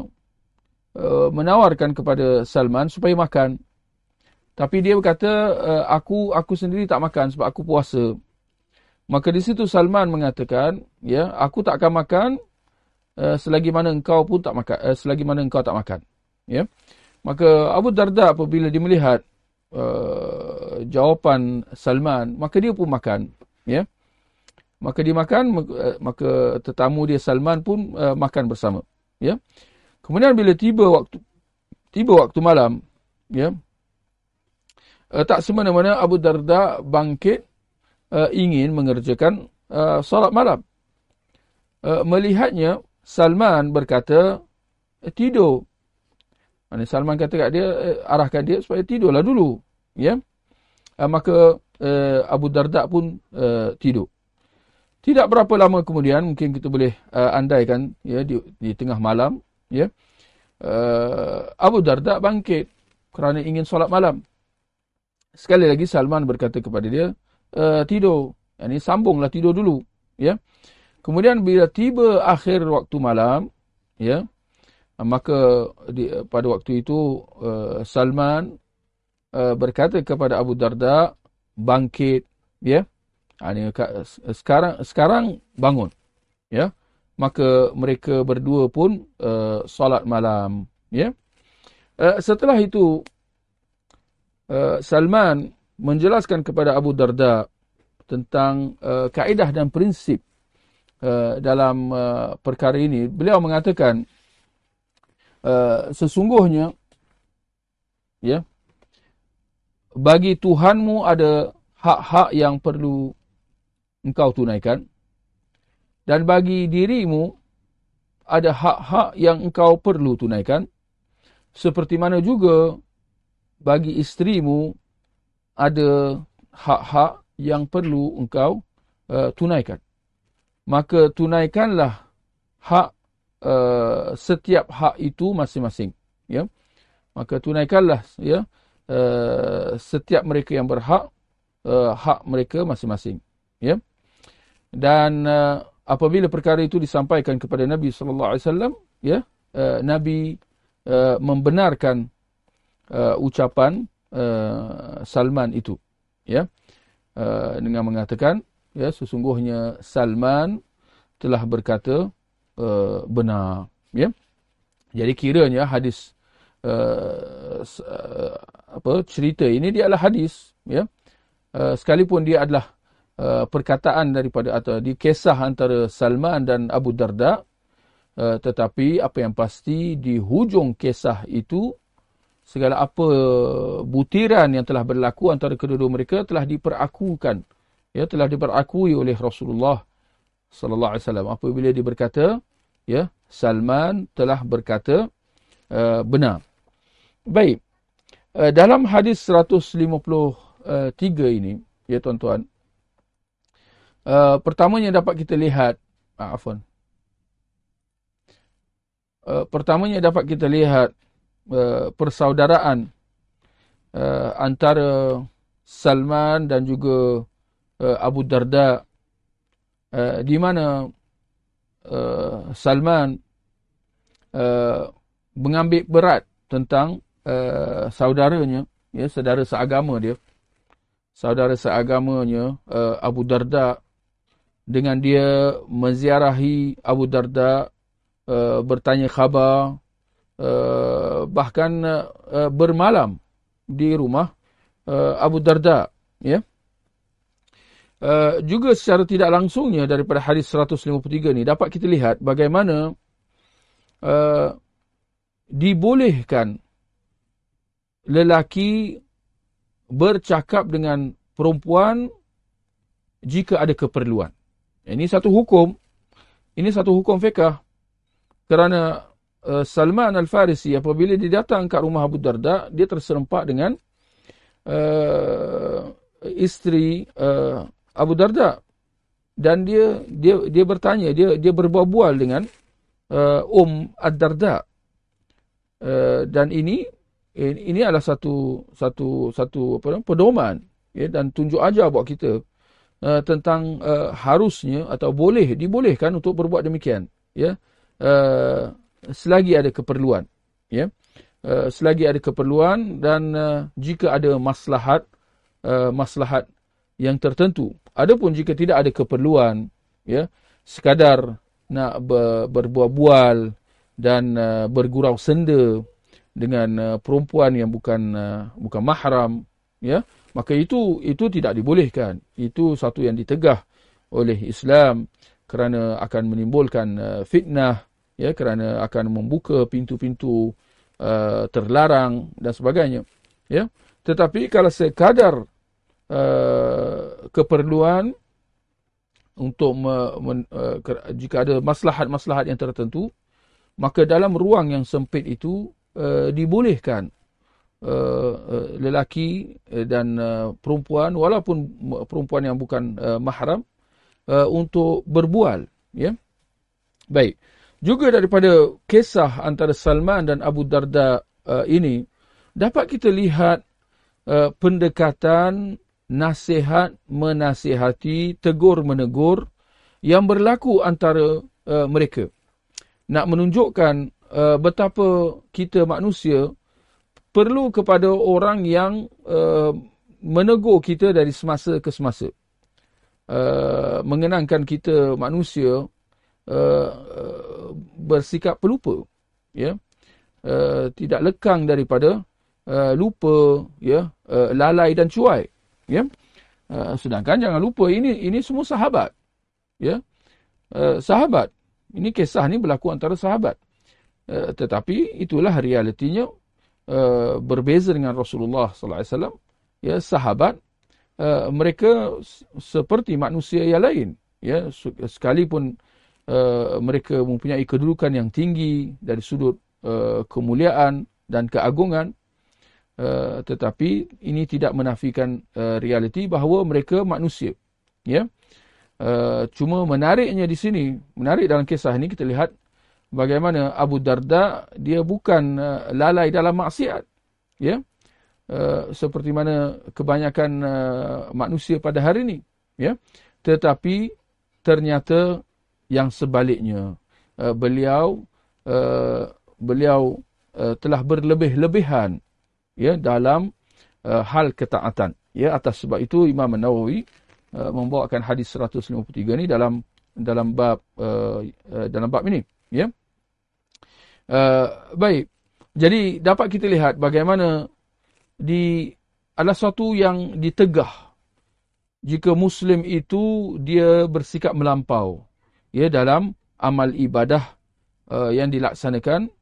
[SPEAKER 1] uh, menawarkan kepada Salman supaya makan tapi dia berkata uh, aku aku sendiri tak makan sebab aku puasa maka di situ Salman mengatakan ya aku tak akan makan uh, selagi mana engkau pun tak makan uh, selagi mana engkau tak makan ya Maka Abu Darda apabila dia melihat uh, jawapan Salman, maka dia pun makan. Ya. Maka dia makan, maka tetamu dia Salman pun uh, makan bersama. Ya. Kemudian bila tiba waktu tiba waktu malam, ya, uh, tak semena-mena Abu Darda bangkit uh, ingin mengerjakan uh, solat malam. Uh, melihatnya, Salman berkata, tidur Maksudnya Salman kata kat dia, eh, arahkan dia supaya tidurlah dulu. Ya. Uh, maka uh, Abu Darda pun uh, tidur. Tidak berapa lama kemudian, mungkin kita boleh uh, andaikan ya, di, di tengah malam, ya, uh, Abu Darda bangkit kerana ingin solat malam. Sekali lagi Salman berkata kepada dia, uh, tidur. Ini sambunglah tidur dulu. Ya. Kemudian bila tiba akhir waktu malam, ya, maka di, pada waktu itu uh, Salman uh, berkata kepada Abu Darda bangkit ya ini, sekarang sekarang bangun ya maka mereka berdua pun uh, solat malam ya uh, setelah itu uh, Salman menjelaskan kepada Abu Darda tentang uh, kaedah dan prinsip uh, dalam uh, perkara ini. Beliau mengatakan Uh, sesungguhnya ya bagi Tuhanmu ada hak-hak yang perlu engkau tunaikan. Dan bagi dirimu ada hak-hak yang engkau perlu tunaikan. Seperti mana juga bagi istrimu ada hak-hak yang perlu engkau uh, tunaikan. Maka tunaikanlah hak uh, setiap hak itu masing-masing. Ya, maka tunaikanlah ya uh, setiap mereka yang berhak uh, hak mereka masing-masing. Ya, dan uh, apabila perkara itu disampaikan kepada Nabi Wasallam, ya, uh, Nabi uh, membenarkan uh, ucapan uh, Salman itu. Ya, uh, dengan mengatakan, ya, sesungguhnya Salman telah berkata uh, benar. Ya, jadi kiranya hadis uh, uh, apa cerita ini dia adalah hadis. Ya, uh, sekalipun dia adalah Uh, perkataan daripada atau di kisah antara Salman dan Abu Darda uh, tetapi apa yang pasti di hujung kisah itu segala apa butiran yang telah berlaku antara kedua-dua mereka telah diperakukan. Ya telah diperakui oleh Rasulullah sallallahu alaihi wasallam. Apabila dia berkata ya Salman telah berkata uh, benar. Baik. Uh, dalam hadis 153 ini ya tuan-tuan Uh, pertamanya dapat kita lihat, uh, afwan. Uh, pertamanya dapat kita lihat uh, persaudaraan uh, antara Salman dan juga uh, Abu Darda. Uh, di mana uh, Salman uh, mengambil berat tentang uh, saudaranya, ya, saudara seagama dia, saudara seagamanya uh, Abu Darda. Dengan dia menziarahi Abu Darda, uh, bertanya khabar, uh, bahkan uh, bermalam di rumah uh, Abu Darda. Ya. Juga secara tidak langsungnya daripada hadis 153 ni dapat kita lihat bagaimana dibolehkan lelaki bercakap dengan perempuan jika ada keperluan. Ini satu hukum. Ini satu hukum fiqah. Kerana uh, Salman Al-Farisi apabila dia datang ke rumah Abu Darda, dia terserempak dengan uh, isteri uh, Abu Darda. Dan dia dia dia bertanya, dia dia berbual-bual dengan uh, Um Ad-Darda. Uh, dan ini ini adalah satu satu satu apa nama pedoman ya dan tunjuk ajar buat kita uh, tentang uh, harusnya atau boleh dibolehkan untuk berbuat demikian ya uh, selagi ada keperluan ya. Uh, selagi ada keperluan dan uh, jika ada maslahat uh, maslahat yang tertentu. Adapun jika tidak ada keperluan ya sekadar nak ber, berbual-bual dan uh, bergurau senda dengan uh, perempuan yang bukan uh, bukan mahram ya maka itu itu tidak dibolehkan. Itu satu yang ditegah oleh Islam kerana akan menimbulkan uh, fitnah ya kerana akan membuka pintu-pintu uh, terlarang dan sebagainya ya. Tetapi kalau sekadar uh, keperluan untuk me, me, uh, jika ada maslahat-maslahat yang tertentu maka dalam ruang yang sempit itu uh, dibolehkan uh, lelaki dan uh, perempuan walaupun perempuan yang bukan uh, mahram uh, untuk berbual ya. Baik juga daripada kisah antara Salman dan Abu Darda uh, ini dapat kita lihat uh, pendekatan nasihat menasihati tegur menegur yang berlaku antara uh, mereka nak menunjukkan uh, betapa kita manusia perlu kepada orang yang uh, menegur kita dari semasa ke semasa. Uh, mengenangkan kita manusia uh, uh, bersikap pelupa. Ya? Uh, tidak lekang daripada uh, lupa, ya? uh, lalai dan cuai. Ya? Uh, sedangkan jangan lupa, ini ini semua sahabat. Ya? Uh, sahabat. Ini kisah ni berlaku antara sahabat. Uh, tetapi itulah realitinya Uh, berbeza dengan Rasulullah sallallahu alaihi wasallam ya sahabat uh, mereka seperti manusia yang lain ya sekalipun uh, mereka mempunyai kedudukan yang tinggi dari sudut uh, kemuliaan dan keagungan Uh, tetapi ini tidak menafikan uh, realiti bahawa mereka manusia. Ya. Uh, cuma menariknya di sini, menarik dalam kisah ini kita lihat bagaimana Abu Darda dia bukan uh, lalai dalam maksiat. Ya. Uh, seperti mana kebanyakan uh, manusia pada hari ini. Ya. Tetapi ternyata yang sebaliknya. Uh, beliau uh, beliau uh, telah berlebih-lebihan ya dalam uh, hal ketaatan ya. Atas sebab itu Imam Nawawi uh, membawakan hadis 153 ni dalam dalam bab uh, uh, dalam bab ini ya. Uh, baik. Jadi dapat kita lihat bagaimana di adalah suatu yang ditegah jika muslim itu dia bersikap melampau ya dalam amal ibadah uh, yang dilaksanakan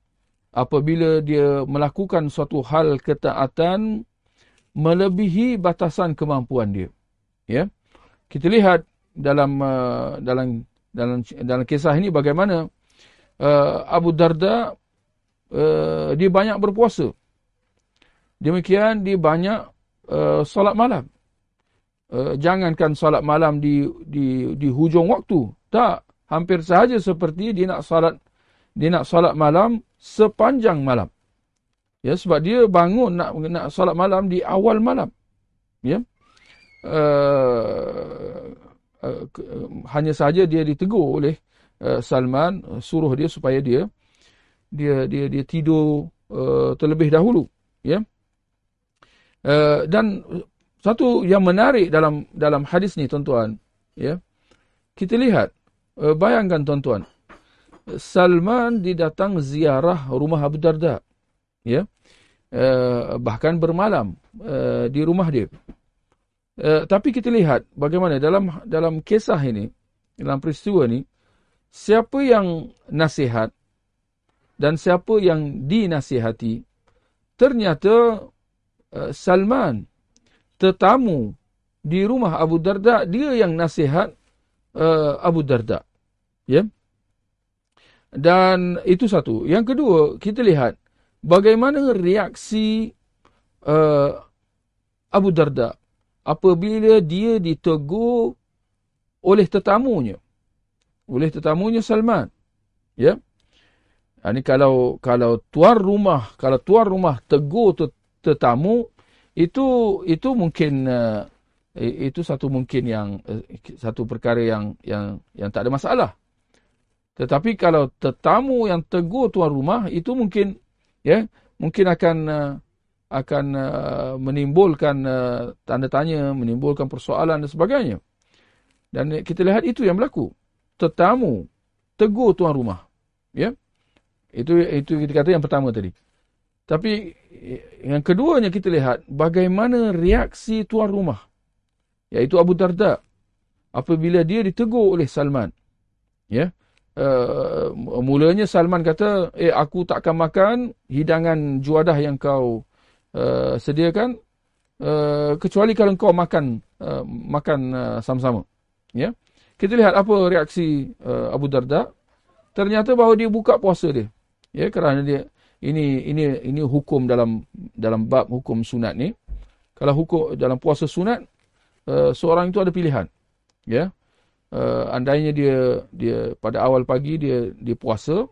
[SPEAKER 1] apabila dia melakukan suatu hal ketaatan melebihi batasan kemampuan dia. Ya. Kita lihat dalam uh, dalam dalam dalam kisah ini bagaimana uh, Abu Darda uh, dia banyak berpuasa. Demikian dia banyak uh, solat malam. Uh, jangankan solat malam di di di hujung waktu. Tak, hampir sahaja seperti dia nak solat dia nak solat malam sepanjang malam. Ya sebab dia bangun nak nak solat malam di awal malam. Ya. Uh, uh, hanya saja dia ditegur oleh uh, Salman suruh dia supaya dia dia dia dia tidur uh, terlebih dahulu, ya. Uh, dan satu yang menarik dalam dalam hadis ni tuan-tuan, ya. Kita lihat uh, bayangkan tuan-tuan, Salman didatang ziarah rumah Abu Darda. Ya. Uh, bahkan bermalam uh, di rumah dia. Uh, tapi kita lihat bagaimana dalam dalam kisah ini, dalam peristiwa ini, siapa yang nasihat dan siapa yang dinasihati, ternyata uh, Salman, tetamu di rumah Abu Darda, dia yang nasihat uh, Abu Darda. Ya. Dan itu satu. Yang kedua, kita lihat bagaimana reaksi uh, Abu Darda apabila dia ditegur oleh tetamunya. Oleh tetamunya Salman. Ya. Ini kalau kalau tuan rumah, kalau tuan rumah tegur tetamu, itu itu mungkin uh, itu satu mungkin yang uh, satu perkara yang yang yang tak ada masalah. Tetapi kalau tetamu yang tegur tuan rumah itu mungkin ya mungkin akan uh, akan uh, menimbulkan uh, tanda tanya, menimbulkan persoalan dan sebagainya. Dan kita lihat itu yang berlaku. Tetamu tegur tuan rumah. Ya. Itu itu kita kata yang pertama tadi. Tapi yang keduanya kita lihat bagaimana reaksi tuan rumah. Iaitu Abu Darda apabila dia ditegur oleh Salman. Ya. Uh, mulanya Salman kata, eh aku takkan makan hidangan juadah yang kau uh, sediakan uh, kecuali kalau kau makan uh, makan uh, sama-sama. Ya, kita lihat apa reaksi uh, Abu Darda. Ternyata bahawa dia buka puasa dia. Ya, kerana dia ini ini ini hukum dalam dalam bab hukum sunat ni. Kalau hukum dalam puasa sunat, uh, seorang itu ada pilihan. Ya, uh, andainya dia dia pada awal pagi dia dia puasa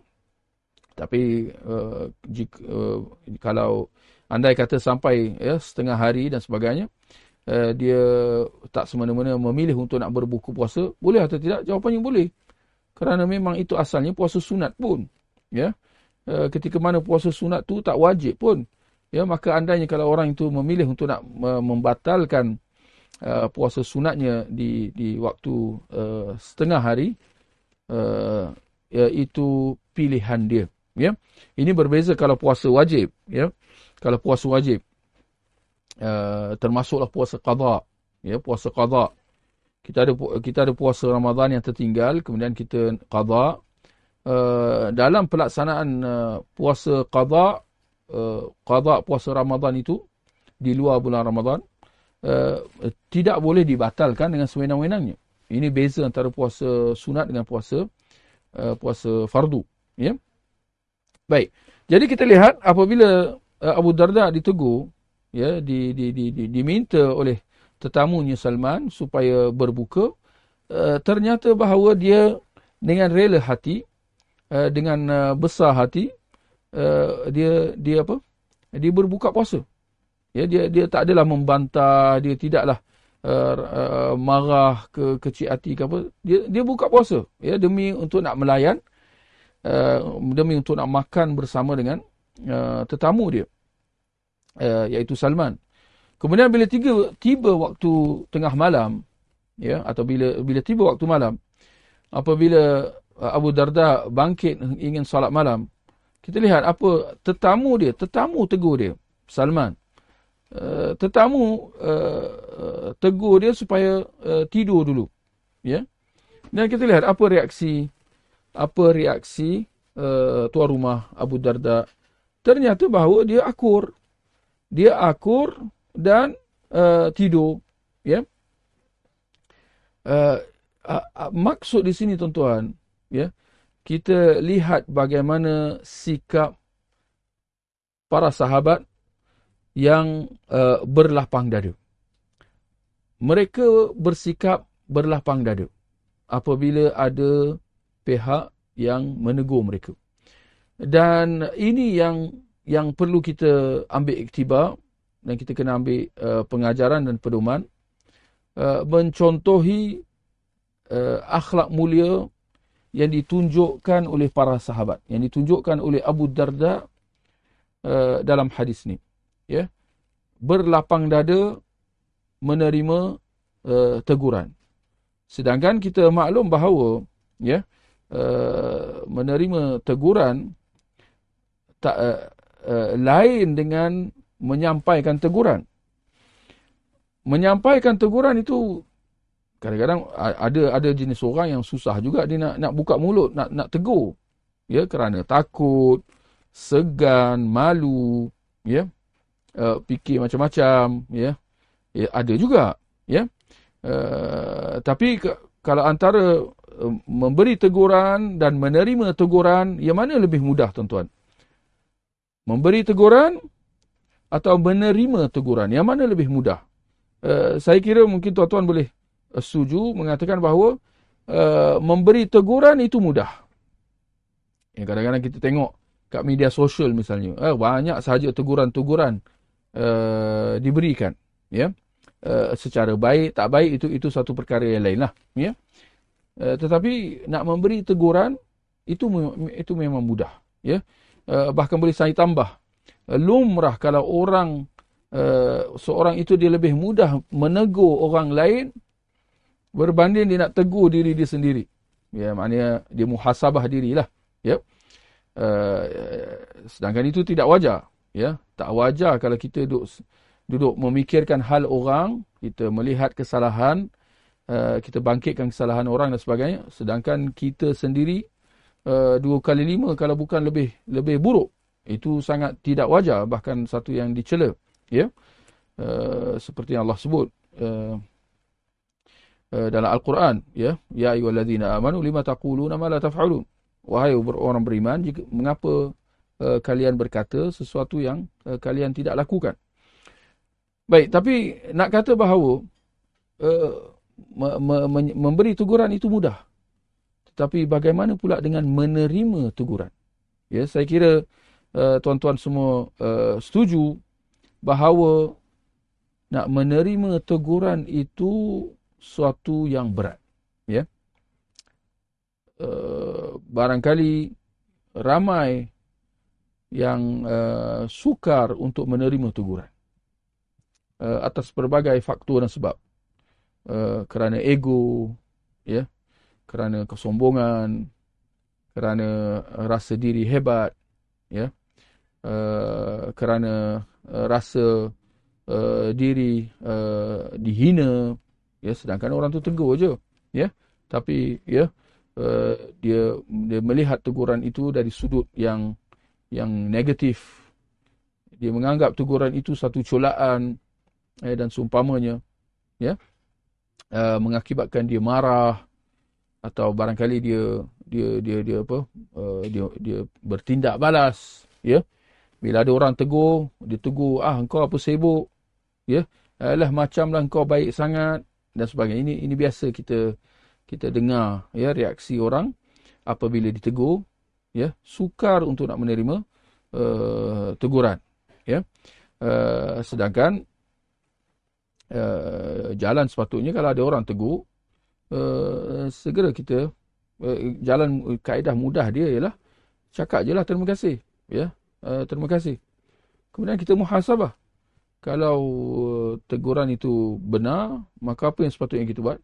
[SPEAKER 1] tapi uh, jika, uh, kalau andai kata sampai ya setengah hari dan sebagainya uh, dia tak semena-mena memilih untuk nak berbuka puasa boleh atau tidak? Jawapannya boleh. Kerana memang itu asalnya puasa sunat pun ya. Uh, ketika mana puasa sunat tu tak wajib pun ya. Maka andainya kalau orang itu memilih untuk nak membatalkan Uh, puasa sunatnya di di waktu uh, setengah hari uh, ya, itu pilihan dia. Ya? Ini berbeza kalau puasa wajib ya? Kalau puasa wajib uh, termasuklah puasa qada ya? Puasa qada kita ada kita ada puasa Ramadan yang tertinggal kemudian kita qada uh, dalam pelaksanaan uh, puasa qada uh, qada puasa Ramadan itu di luar bulan Ramadan uh, tidak boleh dibatalkan dengan sewenang-wenangnya. Ini beza antara puasa sunat dengan puasa uh, puasa fardu. Ya? Baik. Jadi kita lihat apabila uh, Abu Darda ditegur, ya di, di, di, di, diminta oleh tetamunya Salman supaya berbuka uh, ternyata bahawa dia dengan rela hati uh, dengan uh, besar hati uh, dia dia apa dia berbuka puasa ya dia dia tak adalah membantah dia tidaklah uh, uh, marah ke kecil hati ke apa. Dia dia buka puasa ya demi untuk nak melayan uh, demi untuk nak makan bersama dengan uh, tetamu dia uh, iaitu Salman. Kemudian bila tiga tiba waktu tengah malam ya atau bila bila tiba waktu malam apabila uh, Abu Darda bangkit ingin solat malam kita lihat apa tetamu dia tetamu tegur dia Salman uh, tetamu uh, uh, tegur dia supaya uh, tidur dulu. Ya? Dan kita lihat apa reaksi apa reaksi uh, tuan rumah Abu Darda. Ternyata bahawa dia akur. Dia akur dan uh, tidur. Ya? Uh, uh, maksud di sini tuan-tuan ya? Kita lihat bagaimana sikap para sahabat yang uh, berlapang dada. Mereka bersikap berlapang dada apabila ada pihak yang menegur mereka. Dan ini yang yang perlu kita ambil iktibar dan kita kena ambil uh, pengajaran dan pedoman. Uh, mencontohi uh, akhlak mulia yang ditunjukkan oleh para sahabat yang ditunjukkan oleh Abu Darda uh, dalam hadis ni ya. Berlapang dada menerima uh, teguran. Sedangkan kita maklum bahawa ya uh, menerima teguran tak uh, uh, lain dengan menyampaikan teguran. Menyampaikan teguran itu kadang-kadang ada ada jenis orang yang susah juga dia nak nak buka mulut nak nak tegur. Ya kerana takut segan malu ya uh, fikir macam-macam ya. Ya ada juga ya. Uh, tapi ke, kalau antara uh, memberi teguran dan menerima teguran yang mana lebih mudah tuan-tuan? Memberi teguran atau menerima teguran? Yang mana lebih mudah? Uh, saya kira mungkin tuan-tuan boleh Eh, setuju mengatakan bahawa uh, memberi teguran itu mudah. Ya, kadang-kadang kita tengok kat media sosial misalnya, uh, banyak sahaja teguran-teguran uh, diberikan. Ya, uh, secara baik, tak baik itu itu satu perkara yang lain lah. Ya, uh, tetapi nak memberi teguran itu itu memang mudah. Ya, uh, bahkan boleh saya tambah, lumrah kalau orang uh, seorang itu dia lebih mudah menegur orang lain berbanding dia nak tegur diri dia sendiri. Ya, maknanya dia muhasabah dirilah. Ya. Uh, sedangkan itu tidak wajar. Ya, tak wajar kalau kita duduk duduk memikirkan hal orang, kita melihat kesalahan, uh, kita bangkitkan kesalahan orang dan sebagainya, sedangkan kita sendiri uh, dua kali lima kalau bukan lebih lebih buruk. Itu sangat tidak wajar, bahkan satu yang dicela. Ya. Uh, seperti yang Allah sebut. Uh, Eh, dalam Al-Quran ya ya ayyuhallazina amanu lima taquluna ma la taf'alun wahai orang beriman jika mengapa uh, kalian berkata sesuatu yang uh, kalian tidak lakukan baik tapi nak kata bahawa uh, me me me memberi teguran itu mudah tetapi bagaimana pula dengan menerima teguran ya saya kira tuan-tuan uh, semua uh, setuju bahawa nak menerima teguran itu suatu yang berat. Ya. Uh, barangkali ramai yang uh, sukar untuk menerima teguran uh, atas berbagai faktor dan sebab. Uh, kerana ego ya kerana kesombongan kerana rasa diri hebat ya uh, kerana uh, rasa uh, diri uh, dihina ya sedangkan orang tu tegur je ya. Tapi ya uh, dia dia melihat teguran itu dari sudut yang yang negatif. Dia menganggap teguran itu satu colaan eh, dan seumpamanya ya uh, mengakibatkan dia marah atau barangkali dia dia dia dia apa uh, dia dia bertindak balas ya. Bila ada orang tegur dia tegur ah engkau apa sibuk? Ya alah macamlah engkau baik sangat dan sebagainya. Ini ini biasa kita kita dengar ya reaksi orang apabila ditegur ya sukar untuk nak menerima uh, teguran ya. Uh, sedangkan uh, jalan sepatutnya kalau ada orang tegur uh, segera kita uh, jalan kaedah mudah dia ialah cakap je lah terima kasih ya. Uh, terima kasih. Kemudian kita muhasabah. Kalau teguran itu benar maka apa yang sepatutnya kita buat?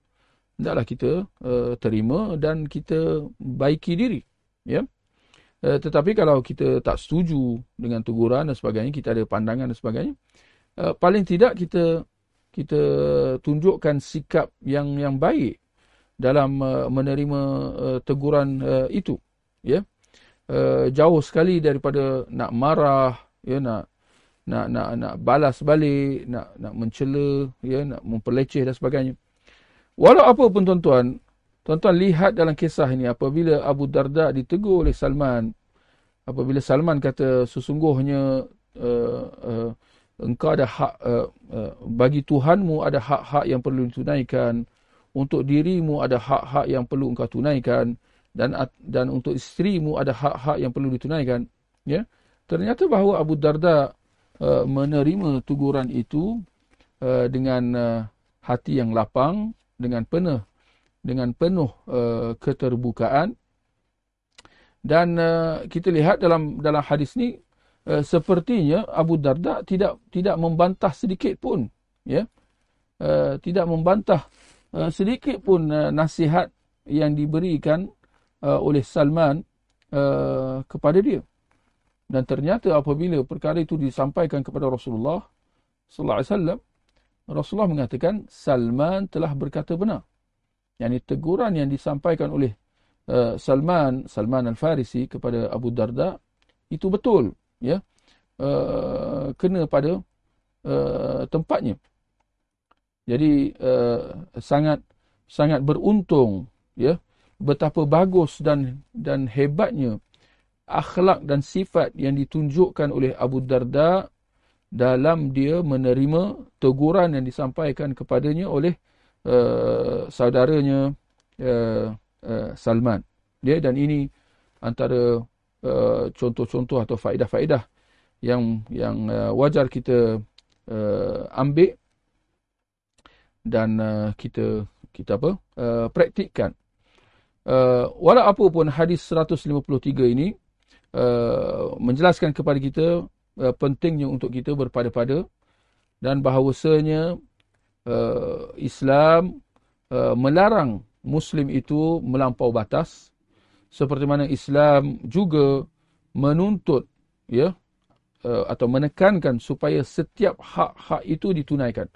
[SPEAKER 1] Hendaklah kita uh, terima dan kita baiki diri ya uh, tetapi kalau kita tak setuju dengan teguran dan sebagainya kita ada pandangan dan sebagainya uh, paling tidak kita kita tunjukkan sikap yang yang baik dalam uh, menerima uh, teguran uh, itu ya. Uh, jauh sekali daripada nak marah ya nak nak nak nak balas balik nak nak mencela ya nak memperleceh dan sebagainya. Walau apa pun tuan-tuan tuan-tuan lihat dalam kisah ini apabila Abu Darda ditegur oleh Salman apabila Salman kata sesungguhnya uh, uh, engkau ada hak uh, uh, bagi Tuhanmu ada hak-hak yang perlu ditunaikan untuk dirimu ada hak-hak yang perlu engkau tunaikan dan dan untuk isterimu ada hak-hak yang perlu ditunaikan. Ya? Ternyata bahawa Abu Darda uh, menerima teguran itu uh, dengan uh, hati yang lapang dengan penuh dengan penuh uh, keterbukaan dan uh, kita lihat dalam dalam hadis ni uh, sepertinya Abu Darda tidak tidak membantah sedikit pun ya uh, tidak membantah Uh, sedikit pun uh, nasihat yang diberikan uh, oleh Salman uh, kepada dia. Dan ternyata apabila perkara itu disampaikan kepada Rasulullah sallallahu alaihi wasallam, Rasulullah mengatakan Salman telah berkata benar. Yang teguran yang disampaikan oleh uh, Salman, Salman Al-Farisi kepada Abu Darda itu betul, ya. Uh, kena pada uh, tempatnya. Jadi uh, sangat sangat beruntung ya betapa bagus dan dan hebatnya akhlak dan sifat yang ditunjukkan oleh Abu Darda dalam dia menerima teguran yang disampaikan kepadanya oleh uh, saudaranya uh, uh, Salman. Dia dan ini antara contoh-contoh uh, atau faedah-faedah yang yang uh, wajar kita uh, ambil dan uh, kita kita apa uh, praktikkan uh, walau apa pun hadis 153 ini uh, menjelaskan kepada kita uh, pentingnya untuk kita berpada-pada dan bahawasanya uh, Islam uh, melarang muslim itu melampau batas seperti mana Islam juga menuntut ya uh, atau menekankan supaya setiap hak-hak itu ditunaikan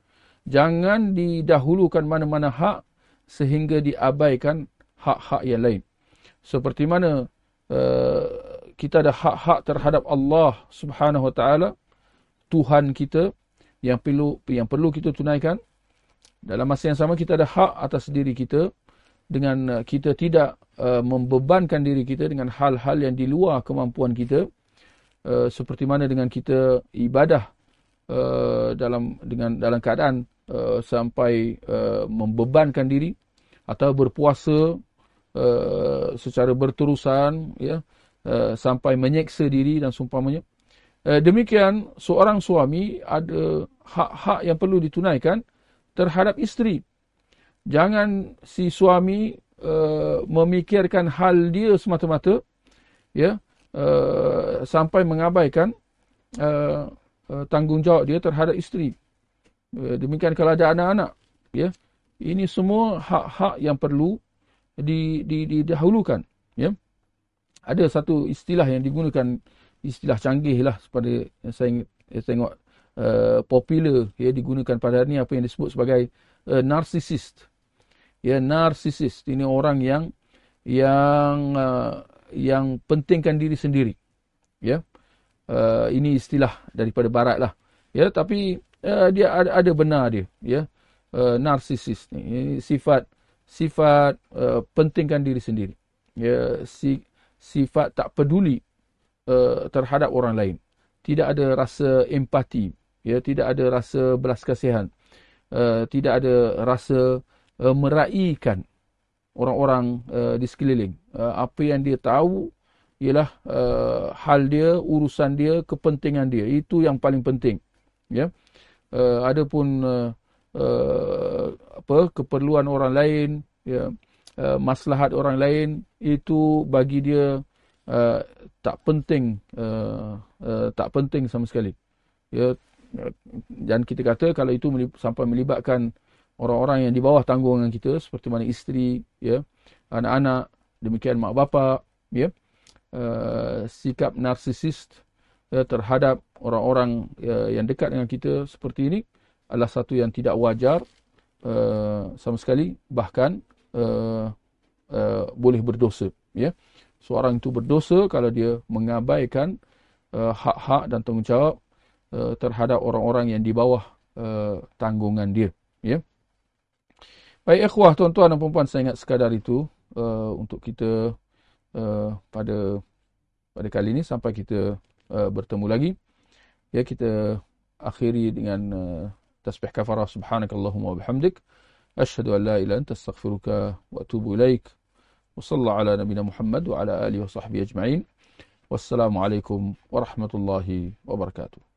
[SPEAKER 1] jangan didahulukan mana-mana hak sehingga diabaikan hak-hak yang lain. Seperti mana uh, kita ada hak-hak terhadap Allah Subhanahu Wa Taala, Tuhan kita yang perlu yang perlu kita tunaikan. Dalam masa yang sama kita ada hak atas diri kita dengan uh, kita tidak uh, membebankan diri kita dengan hal-hal yang di luar kemampuan kita. Uh, seperti mana dengan kita ibadah uh, dalam dengan dalam keadaan uh, sampai uh, membebankan diri atau berpuasa uh, secara berterusan ya uh, sampai menyeksa diri dan seumpamanya uh, demikian seorang suami ada hak-hak yang perlu ditunaikan terhadap isteri. Jangan si suami uh, memikirkan hal dia semata-mata ya uh, sampai mengabaikan uh, uh, tanggungjawab dia terhadap isteri. Eh, demikian kalau ada anak-anak ya. Ini semua hak-hak yang perlu di, di, didahulukan ya. Ada satu istilah yang digunakan istilah canggih lah pada saya, saya tengok uh, popular ya digunakan pada hari ini apa yang disebut sebagai uh, narcissist. Ya narcissist ini orang yang yang uh, yang pentingkan diri sendiri. Ya uh, ini istilah daripada barat lah. Ya tapi uh, dia ada, ada benar dia ya. Uh, narsisis ni sifat sifat uh, pentingkan diri sendiri. Ya si, sifat tak peduli uh, terhadap orang lain. Tidak ada rasa empati, ya, tidak ada rasa belas kasihan, uh, tidak ada rasa uh, meraihkan orang-orang uh, di sekeliling. Uh, apa yang dia tahu ialah uh, hal dia, urusan dia, kepentingan dia. Itu yang paling penting. Ya. Uh, adapun uh, uh, apa keperluan orang lain, ya, uh, maslahat orang lain itu bagi dia uh, tak penting, uh, uh, tak penting sama sekali. Ya, dan kita kata kalau itu sampai melibatkan orang-orang yang di bawah tanggungan kita seperti mana isteri, ya, anak-anak, demikian mak bapak, ya, uh, sikap narsisis uh, terhadap orang-orang uh, yang dekat dengan kita seperti ini adalah satu yang tidak wajar uh, sama sekali, bahkan uh, uh, boleh berdosa, ya. Seorang itu berdosa kalau dia mengabaikan uh, hak-hak dan tanggungjawab uh, terhadap orang-orang yang di bawah uh, tanggungan dia, ya. Baik ikhwah tuan-tuan dan puan-puan saya ingat sekadar itu uh, untuk kita uh, pada pada kali ini sampai kita uh, bertemu lagi. Ya kita akhiri dengan uh, tasbih kafarah subhanakallahumma bihamdik asyhadu an la illa anta astaghfiruka wa atubu ilaik. Wa sallallahu ala nabiyyina Muhammad wa ala alihi wa sahbihi ajma'in. Wassalamu alaikum warahmatullahi wabarakatuh.